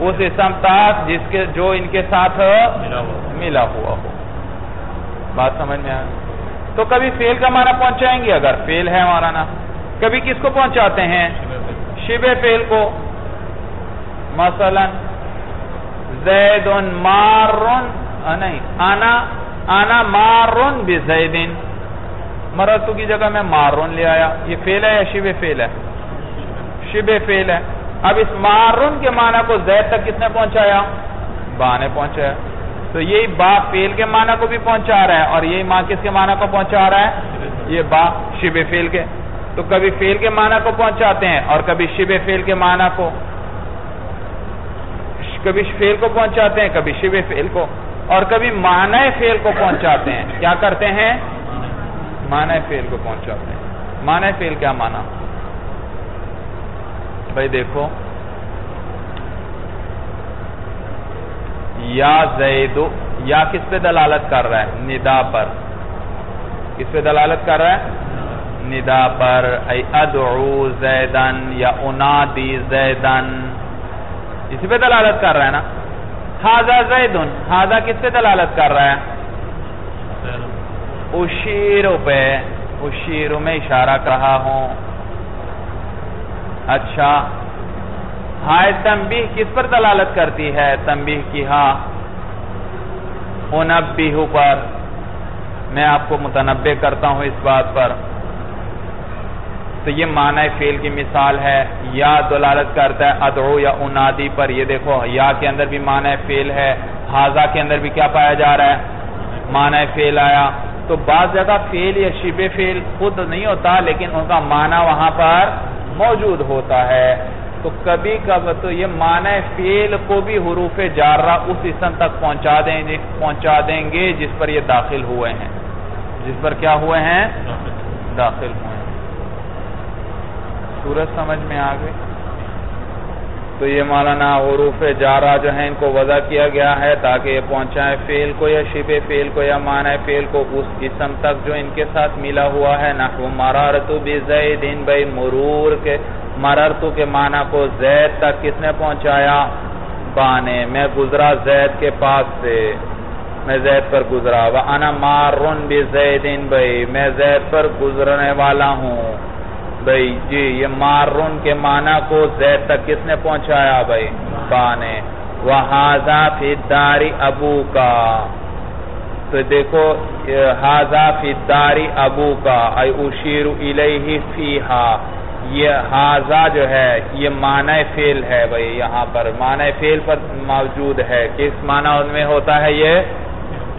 اس اسم تک جس کے جو ان کے ساتھ ملا ہوا ہو۔ بات سمجھ میں آیا؟ تو کبھی فیل کا معنی پہنچائیں گے اگر فیل ہے مولانا کبھی کس کو پہنچاتے ہیں؟ شب فیل کو۔ مثلا، زید مارن نہیں، آنا آنا مارن بزیدن مرتو کی جگہ میں مارون لے آیا۔ یہ فیل ہے یا شب فیل ہے؟ شب فیل ہے۔ اب اس مارون کے معنی کو زید تک کس نے پہنچایا؟ با نے پہنچایا۔ تو یہی با فیل کے معنی کو بھی پہنچا رہا ہے اور یہی ماں کس کے معنی کو پہنچا رہا ہے؟ یہ با شب فیل کے۔ تو کبھی فیل کے معنی کو پہنچاتے ہیں اور کبھی شب فیل کے معنی کو۔ کبھی فیل کو پہنچاتے ہیں، کبھی شب فیل کو۔ اور کبھی معنی فیل کو پہنچاتے ہیں۔ کیا کرتے ہیں؟ معنی فیل کو پہنچاتے ہیں۔ معنی فیل کیا معنی؟ بھائی دیکھو یا زیدو یا کس پہ دلالت کر رہا ہے؟ ندا پر۔ کس پہ دلالت کر رہا ہے؟ ندا پر۔ ای ادعو زیدن یا انادی زیدن اسی پہ دلالت کر رہا ہے نا؟ حاضر زیدن حاضر کس پہ دلالت کر رہا ہے؟ اشیرو پہ۔ اشیرو میں اشارہ کہا ہوں۔ اچھا۔ ہائے تنبیح کس پر دلالت کرتی ہے؟ تنبیح کی ہاں۔ انبیہو پر۔ میں آپ کو متنبع کرتا ہوں اس بات پر۔ تو یہ معنی فیل کی مثال ہے۔ یا دلالت کرتا ہے ادعو یا انادی پر۔ یہ دیکھو، یا کے اندر بھی معنی فیل ہے۔ حاضہ کے اندر بھی کیا پایا جا رہا ہے؟ معنی فیل آیا۔ تو بعض جگہ فیل یا شب فیل خود نہیں ہوتا، لیکن ان کا معنی وہاں پر موجود ہوتا ہے۔ تو کبھی کب تو یہ معنی فیل کو بھی حروف جارہ اس اسم تک پہنچا دیں گے پہنچا دیں گے جس پر یہ داخل ہوئے ہیں۔ جس پر کیا ہوئے ہیں؟ داخل ہوئے ہیں۔ سورج سمجھ میں آ گئی؟ تو یہ مولانا حروف جارہ جو ہیں ان کو وضع کیا گیا ہے تاکہ یہ پہنچائیں فیل کو یا شب فیل کو یا معنی فیل کو اس اسم تک جو ان کے ساتھ ملا ہوا ہے۔ نحو مرارتو بی زیدین بھئی مرور کے مررتو کے معنی کو زید تک کس نے پہنچایا؟ بانے۔ میں گزرا زید کے پاس سے۔ میں زید پر گزرا۔ وَأَنَا مَارٌ بِزَيْدٍ بھئی میں زید پر گزرنے والا ہوں۔ بھائی جی یہ مارون کے معنی کو زید تک کس نے پہنچایا بھائی؟ با نے۔ وَحَازَا فِي ابو کا تو دیکھو حَازَا فِي ابو کا اَيْ اُشِيرُ إِلَيْهِ فِيهَا یہ حَازَا جو ہے، یہ معنی فیل ہے بھائی، یہاں پر۔ معنی فیل پر موجود ہے۔ کس معنی ان میں ہوتا ہے یہ؟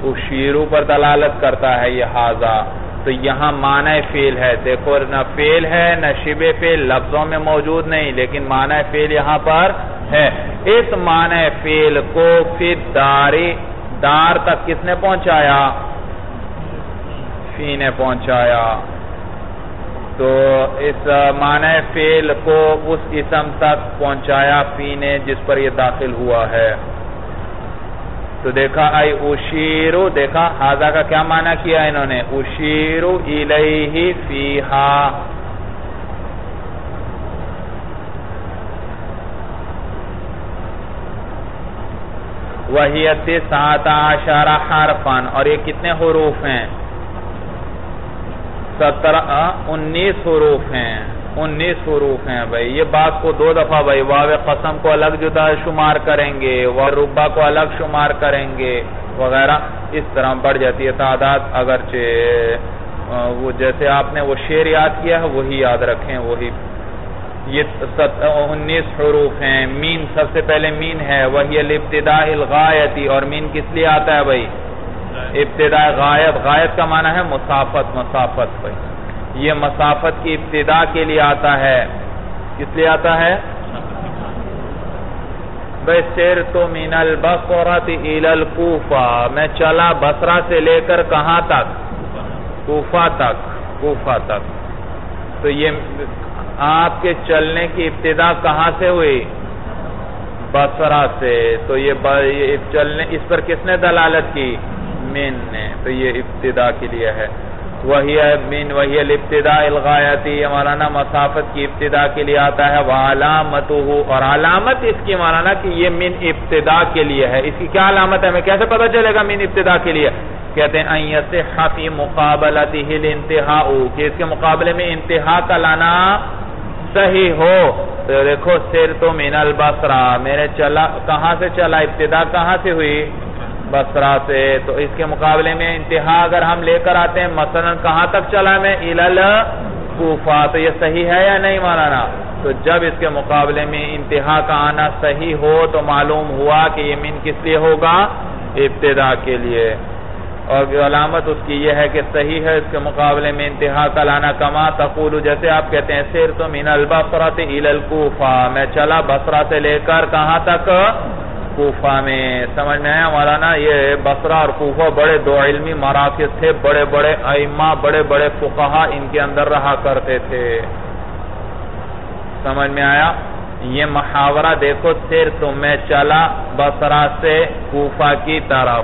اُشِيرُ پر دلالت کرتا ہے یہ حَازَا تو یہاں معنی فیل ہے۔ دیکھو، نہ فیل ہے، نہ شب فیل لفظوں میں موجود نہیں، لیکن معنی فیل یہاں پر ہے۔ اس معنی فیل کو پھر داری، دار تک کس نے پہنچایا؟ فی نے پہنچایا۔ تو اس معنی فیل کو اس اسم تک پہنچایا، فی نے جس پر یہ داخل ہوا ہے۔ تو دیکھا آئی اشیرو، دیکھا حاضہ کا کیا معنی کیا انہوں نے؟ اشیرو الیہ فیہا۔ وحیت سات عشر حرفن اور یہ کتنے حروف ہیں؟ سترہ انیس حروف ہیں۔ انیس حروف ہیں بھائی۔ یہ بات کو دو دفعہ بھائی واو قسم کو الگ جدا شمار کریں گے ربا کو الگ شمار کریں گے وغیرہ۔ اس طرح بڑھ جاتی ہے تعداد۔ اگرچہ وہ جیسے آپ نے وہ شعر یاد کیا ہے وہی یاد رکھیں وہی۔ یہ انیس حروف ہیں۔ مین سب سے پہلے مین ہے وہی الابتداء الغایتی۔ اور مین کس لیے آتا ہے بھائی؟ ابتداء غایت۔ غایت کا معنی ہے مسافت مسافت بھائی۔ یہ مسافت کی ابتدا کے لیے آتا ہے۔ کس لیے آتا ہے؟ بے تو مین البصرت الى الکوفہ میں چلا بسرا سے لے کر کہاں تک؟ کوفہ تک کوفہ تک۔ تو یہ آپ کے چلنے کی ابتدا کہاں سے ہوئی؟ بسرا سے۔ تو یہ چلنے، اس پر کس نے دلالت کی؟ مین نے۔ تو یہ ابتدا کے لیے ہے۔ وہی من وہی الابتداء الغایتی، مولانا مسافت کی ابتدا کے لیے آتا ہے وعلامتہ اور علامت اس کی مولانا کہ یہ من ابتدا کے لیے ہے۔ اس کی کیا علامت ہے؟ ہمیں کیسے پتا چلے گا من ابتدا کے لیے؟ کہتے ہیں، ان یصح فی مقابلته الانتہاء. کہ اس کے مقابلے میں انتہا کا لانا صحیح ہو۔ تو دیکھو سیر تو من البصرہ، میرے چلا، کہاں سے چلا؟ ابتدا کہاں سے ہوئی؟ بسرا سے۔ تو اس کے مقابلے میں انتہا اگر ہم لے کر آتے ہیں، مثلا کہاں تک چلا میں؟ الال کوفہ تو یہ صحیح ہے یا نہیں مانا تو جب اس کے مقابلے میں انتہا کا آنا صحیح ہو، تو معلوم ہوا کہ یہ من کس لیے ہوگا؟ ابتدا کے لیے۔ اور علامت اس کی یہ ہے کہ صحیح ہے، اس کے مقابلے میں انتہا کا لانا کما۔ تقول جیسے آپ کہتے ہیں سیر تو من البصرت الالکوفہ میں چلا بسرا سے لے کر کہاں تک؟ کوفہ میں، سمجھ میں آیا؟ مولانا، یہ بسرا اور کوفہ بڑے دو علمی مراکز تھے، بڑے بڑے ائمہ، بڑے بڑے فقہا ان کے اندر رہا کرتے تھے۔ سمجھ میں آیا؟ یہ محاورہ دیکھو سیر تو میں چلا بسرا سے کوفہ کی طرف۔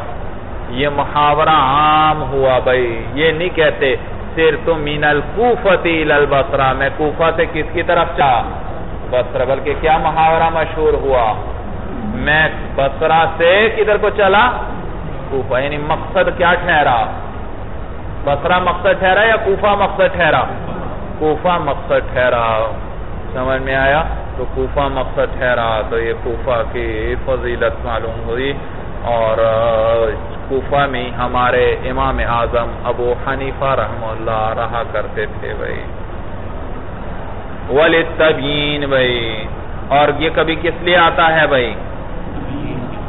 یہ محاورہ عام ہوا بھائی۔ یہ نہیں کہتے سیر تو مین الکوفتی البصرہ۔ میں کوفہ سے کس کی طرف چاہ بسرا بلکہ کیا محاورہ مشہور ہوا؟ میں بسرا سے کدھر کو چلا؟ کوفہ یعنی مقصد کیا ٹھہرا؟ بسرا مقصد ٹھہرا یا کوفہ مقصد ٹھہرا؟ کوفہ مقصد ٹھہرا۔ سمجھ میں آیا؟ تو کوفہ مقصد ٹھہرا۔ تو یہ کوفہ کی فضیلت معلوم ہوئی۔ اور، کوفہ میں ہمارے امام اعظم ابو حنیفہ رحم اللہ رہا کرتے تھے بھائی۔ ولتبین بھائی۔ اور یہ کبھی کس لیے آتا ہے بھائی؟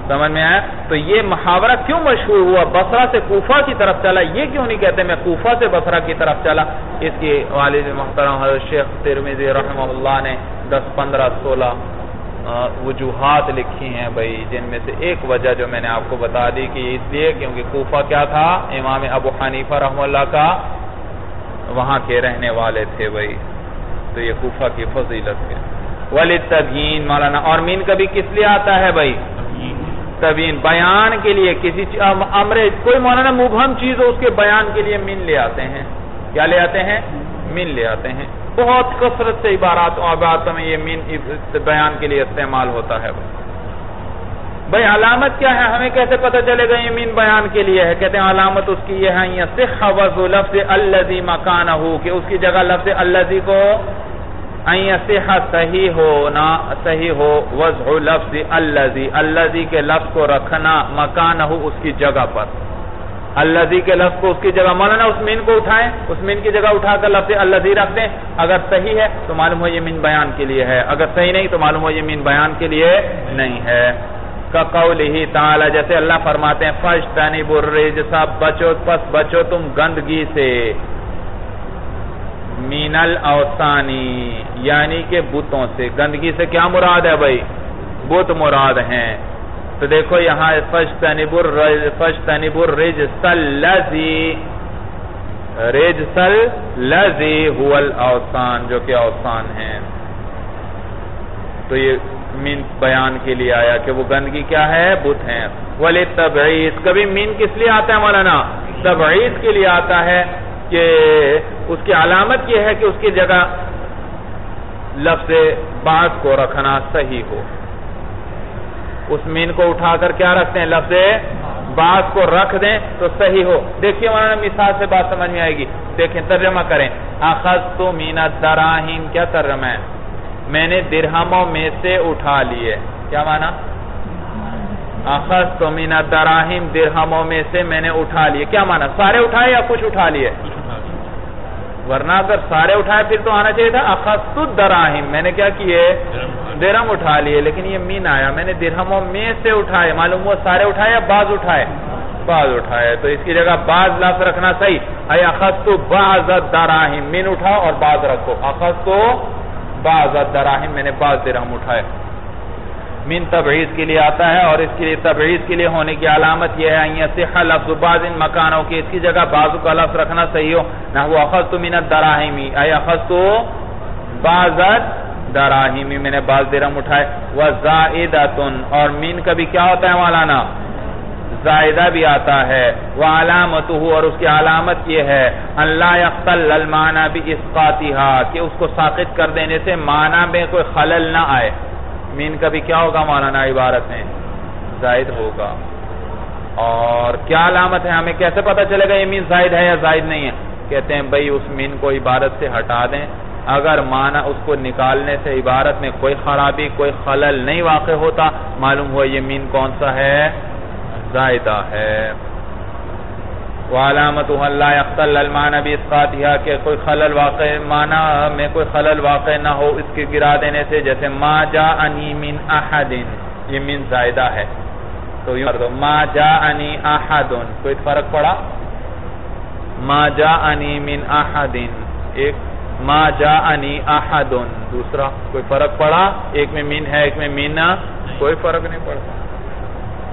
سمجھ میں آیا؟ تو یہ محاورہ کیوں مشہور ہوا؟ بسرا سے کوفہ کی طرف چلا، یہ کیوں نہیں کہتے میں کوفہ سے بسرا کی طرف چلا؟ اس کی والد محترم حضرت شیخ ترمیزی رحمہ اللہ نے دس، پندرہ، سولہ وجوہات لکھی ہیں بھائی، جن میں سے ایک وجہ جو میں نے آپ کو بتا دی کہ اس لیے کیونکہ کوفہ کیا تھا؟ امام ابو حنیفہ رحم اللہ کا وہاں کے رہنے والے تھے بھائی، تو یہ کوفہ کی فضیلت ہے۔ ولی تبین مولانا، اور مین کبھی کس لیے آتا ہے بھائی؟ تبین بیان کے لیے کسی امر، کوئی مولانا مبہم چیز ہو، اس کے بیان کے لیے مین لے آتے ہیں۔ کیا لے آتے ہیں؟ مین لے آتے ہیں۔ بہت کثرت سے عبارات عبارتوں میں یہ مین بیان کے لیے استعمال ہوتا ہے۔ بھائی، علامت کیا ہے؟ ہمیں کیسے پتہ چلے گا یہ مین بیان کے لیے ہے؟ کہتے ہیں علامت اس کی یہ ہے یہ صح وضو لفظ اللذی مکانہ کہ اس کی جگہ لفظ اللذی کو صحیح ہونا صحیح ہو، وضع لفظ اللذی اللذی کے لفظ کو رکھنا مکانہ اس کی جگہ پر۔ اللذی کے لفظ کو اس کی جگہ، مولانا اس مین کو اٹھائیں۔ اس مین کی جگہ اٹھا کر لفظ اللذی رکھ دیں۔ اگر صحیح ہے تو معلوم ہو یہ مین بیان کے لیے ہے۔ اگر صحیح نہیں تو معلوم ہو یہ مین بیان کے لیے نہیں ہے۔ قَقَوْلِهِ تعالی جیسے اللہ فرماتے ہیں فَجْتَنِبُ الرِّجْسَ، بچو، پس بچو تم گندگی سے۔ مین الاوسانی یعنی کہ بتوں سے۔ گندگی سے کیا مراد ہے بھائی؟ بت مراد ہیں۔ تو دیکھو یہاں فَجْتَنِبُ الرِّجْسَ الَّذِي رِجْسَ الَّذِي هُوَ الْأَوْسَان جو کہ اوسان ہیں۔ تو یہ مین بیان کے لیے آیا کہ وہ گندگی کیا ہے؟ بت ہیں۔ ولی تبعید کبھی مین کس لیے آتا ہے مولانا؟ تبعید کے لیے آتا ہے کہ اس کی علامت یہ ہے کہ اس کی جگہ لفظ بعض کو رکھنا صحیح ہو۔ اس مین کو اٹھا کر کیا رکھتے ہیں؟ لفظ بعض کو رکھ دیں تو صحیح ہو۔ دیکھیے مولانا، مثال سے بات سمجھ میں آئے گی۔ دیکھیں، ترجمہ کریں۔ اخذت من الدراہیم کیا ترجمہ ہے؟ میں نے درہموں میں سے اٹھا لیے۔ کیا مانا اخذت من الدراہیم درہموں میں سے میں نے اٹھا لیے۔ کیا مانا سارے اٹھائے یا کچھ اٹھا لیے؟ ورنہ اگر سارے اٹھائے پھر تو آنا چاہیے تھا۔ اخذت الدراہیم میں نے کیا کیے؟ درہم اٹھا لیے، لیکن یہ مین آیا۔ میں نے درہموں میں سے اٹھائے، معلوم وہ سارے اٹھائے یا بعض اٹھائے؟ بعض اٹھائے۔ تو اس کی جگہ بعض لفظ رکھنا صحیح۔ اے اخذت بعض الدراہیم مین اٹھاؤ اور بعض رکھو۔ اخذت بعض الدراہیم میں نے بعض درہم اٹھائے۔ من تبعید کے لیے آتا ہے اور اس کے لیے تبعید کے لیے ہونے کی علامت یہ ہے یہ صحہ لفظ بعض ان مکانوں کی اس کی جگہ بعض کا لفظ رکھنا صحیح ہو۔ نہ وہ اخذت من الدراہیمی اے اخذت بعض الدراہیمی میں نے بعض درہم اٹھائے۔ وزائدتن اور من کا بھی کیا ہوتا ہے مولانا؟ زائدہ بھی آتا ہے۔ وعلامتہ اور اس کی علامت یہ ہے۔ اللہ یختل المعنی بھی اسقاتیہا کہ اس کو ساقط کر دینے سے معنی میں کوئی خلل نہ آئے۔ مین کا بھی کیا ہوگا؟ مولانا عبارت میں زائد ہوگا۔ اور کیا علامت ہے؟ ہمیں کیسے پتا چلے گا یہ مین زائد ہے یا زائد نہیں ہے؟ کہتے ہیں بھئی اس مین کو عبارت سے ہٹا دیں۔ اگر معنی اس کو نکالنے سے عبارت میں کوئی خرابی، کوئی خلل نہیں واقع ہوتا، معلوم ہوا یہ مین کون سا ہے؟ زائدہ ہے۔ وَعَلَامَتُهَا اللَّا يَخْتَلَّ الْمَعْنَ بِإِسْقَاتِهَا کہ کوئی خلل واقع معنی میں کوئی خلل واقع نہ ہو، اس کے گرا دینے سے، جیسے مَا جَاءَنِي مِنْ أَحَدٍ یہ من زائدہ ہے۔ تو یوں کر دو، مَا جَاءَنِي کوئی فرق پڑا؟ مَا جَاءَنِي مِنْ أَحَدٍ ایک مَا جَاءَنِي أَحَدٌ دوسرا کوئی فرق پڑا؟ ایک میں من ہے، ایک میں من، کوئی فرق نہیں پڑتا۔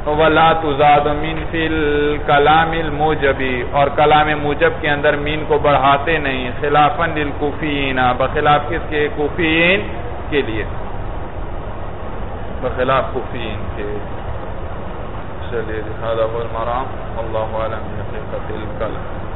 وَلَا تُزَادُ مِن فِي الْكَلَامِ الْمُوجَبِ اور کلام موجب کے اندر مین کو بڑھاتے نہیں، خلافاً لِلْكُفِينَ بخلاف کس کے؟ کفین کے لیے۔ بخلاف کفین کے۔ چلیے، لہذا والمرام اللہ عالم حقیقت الکلام۔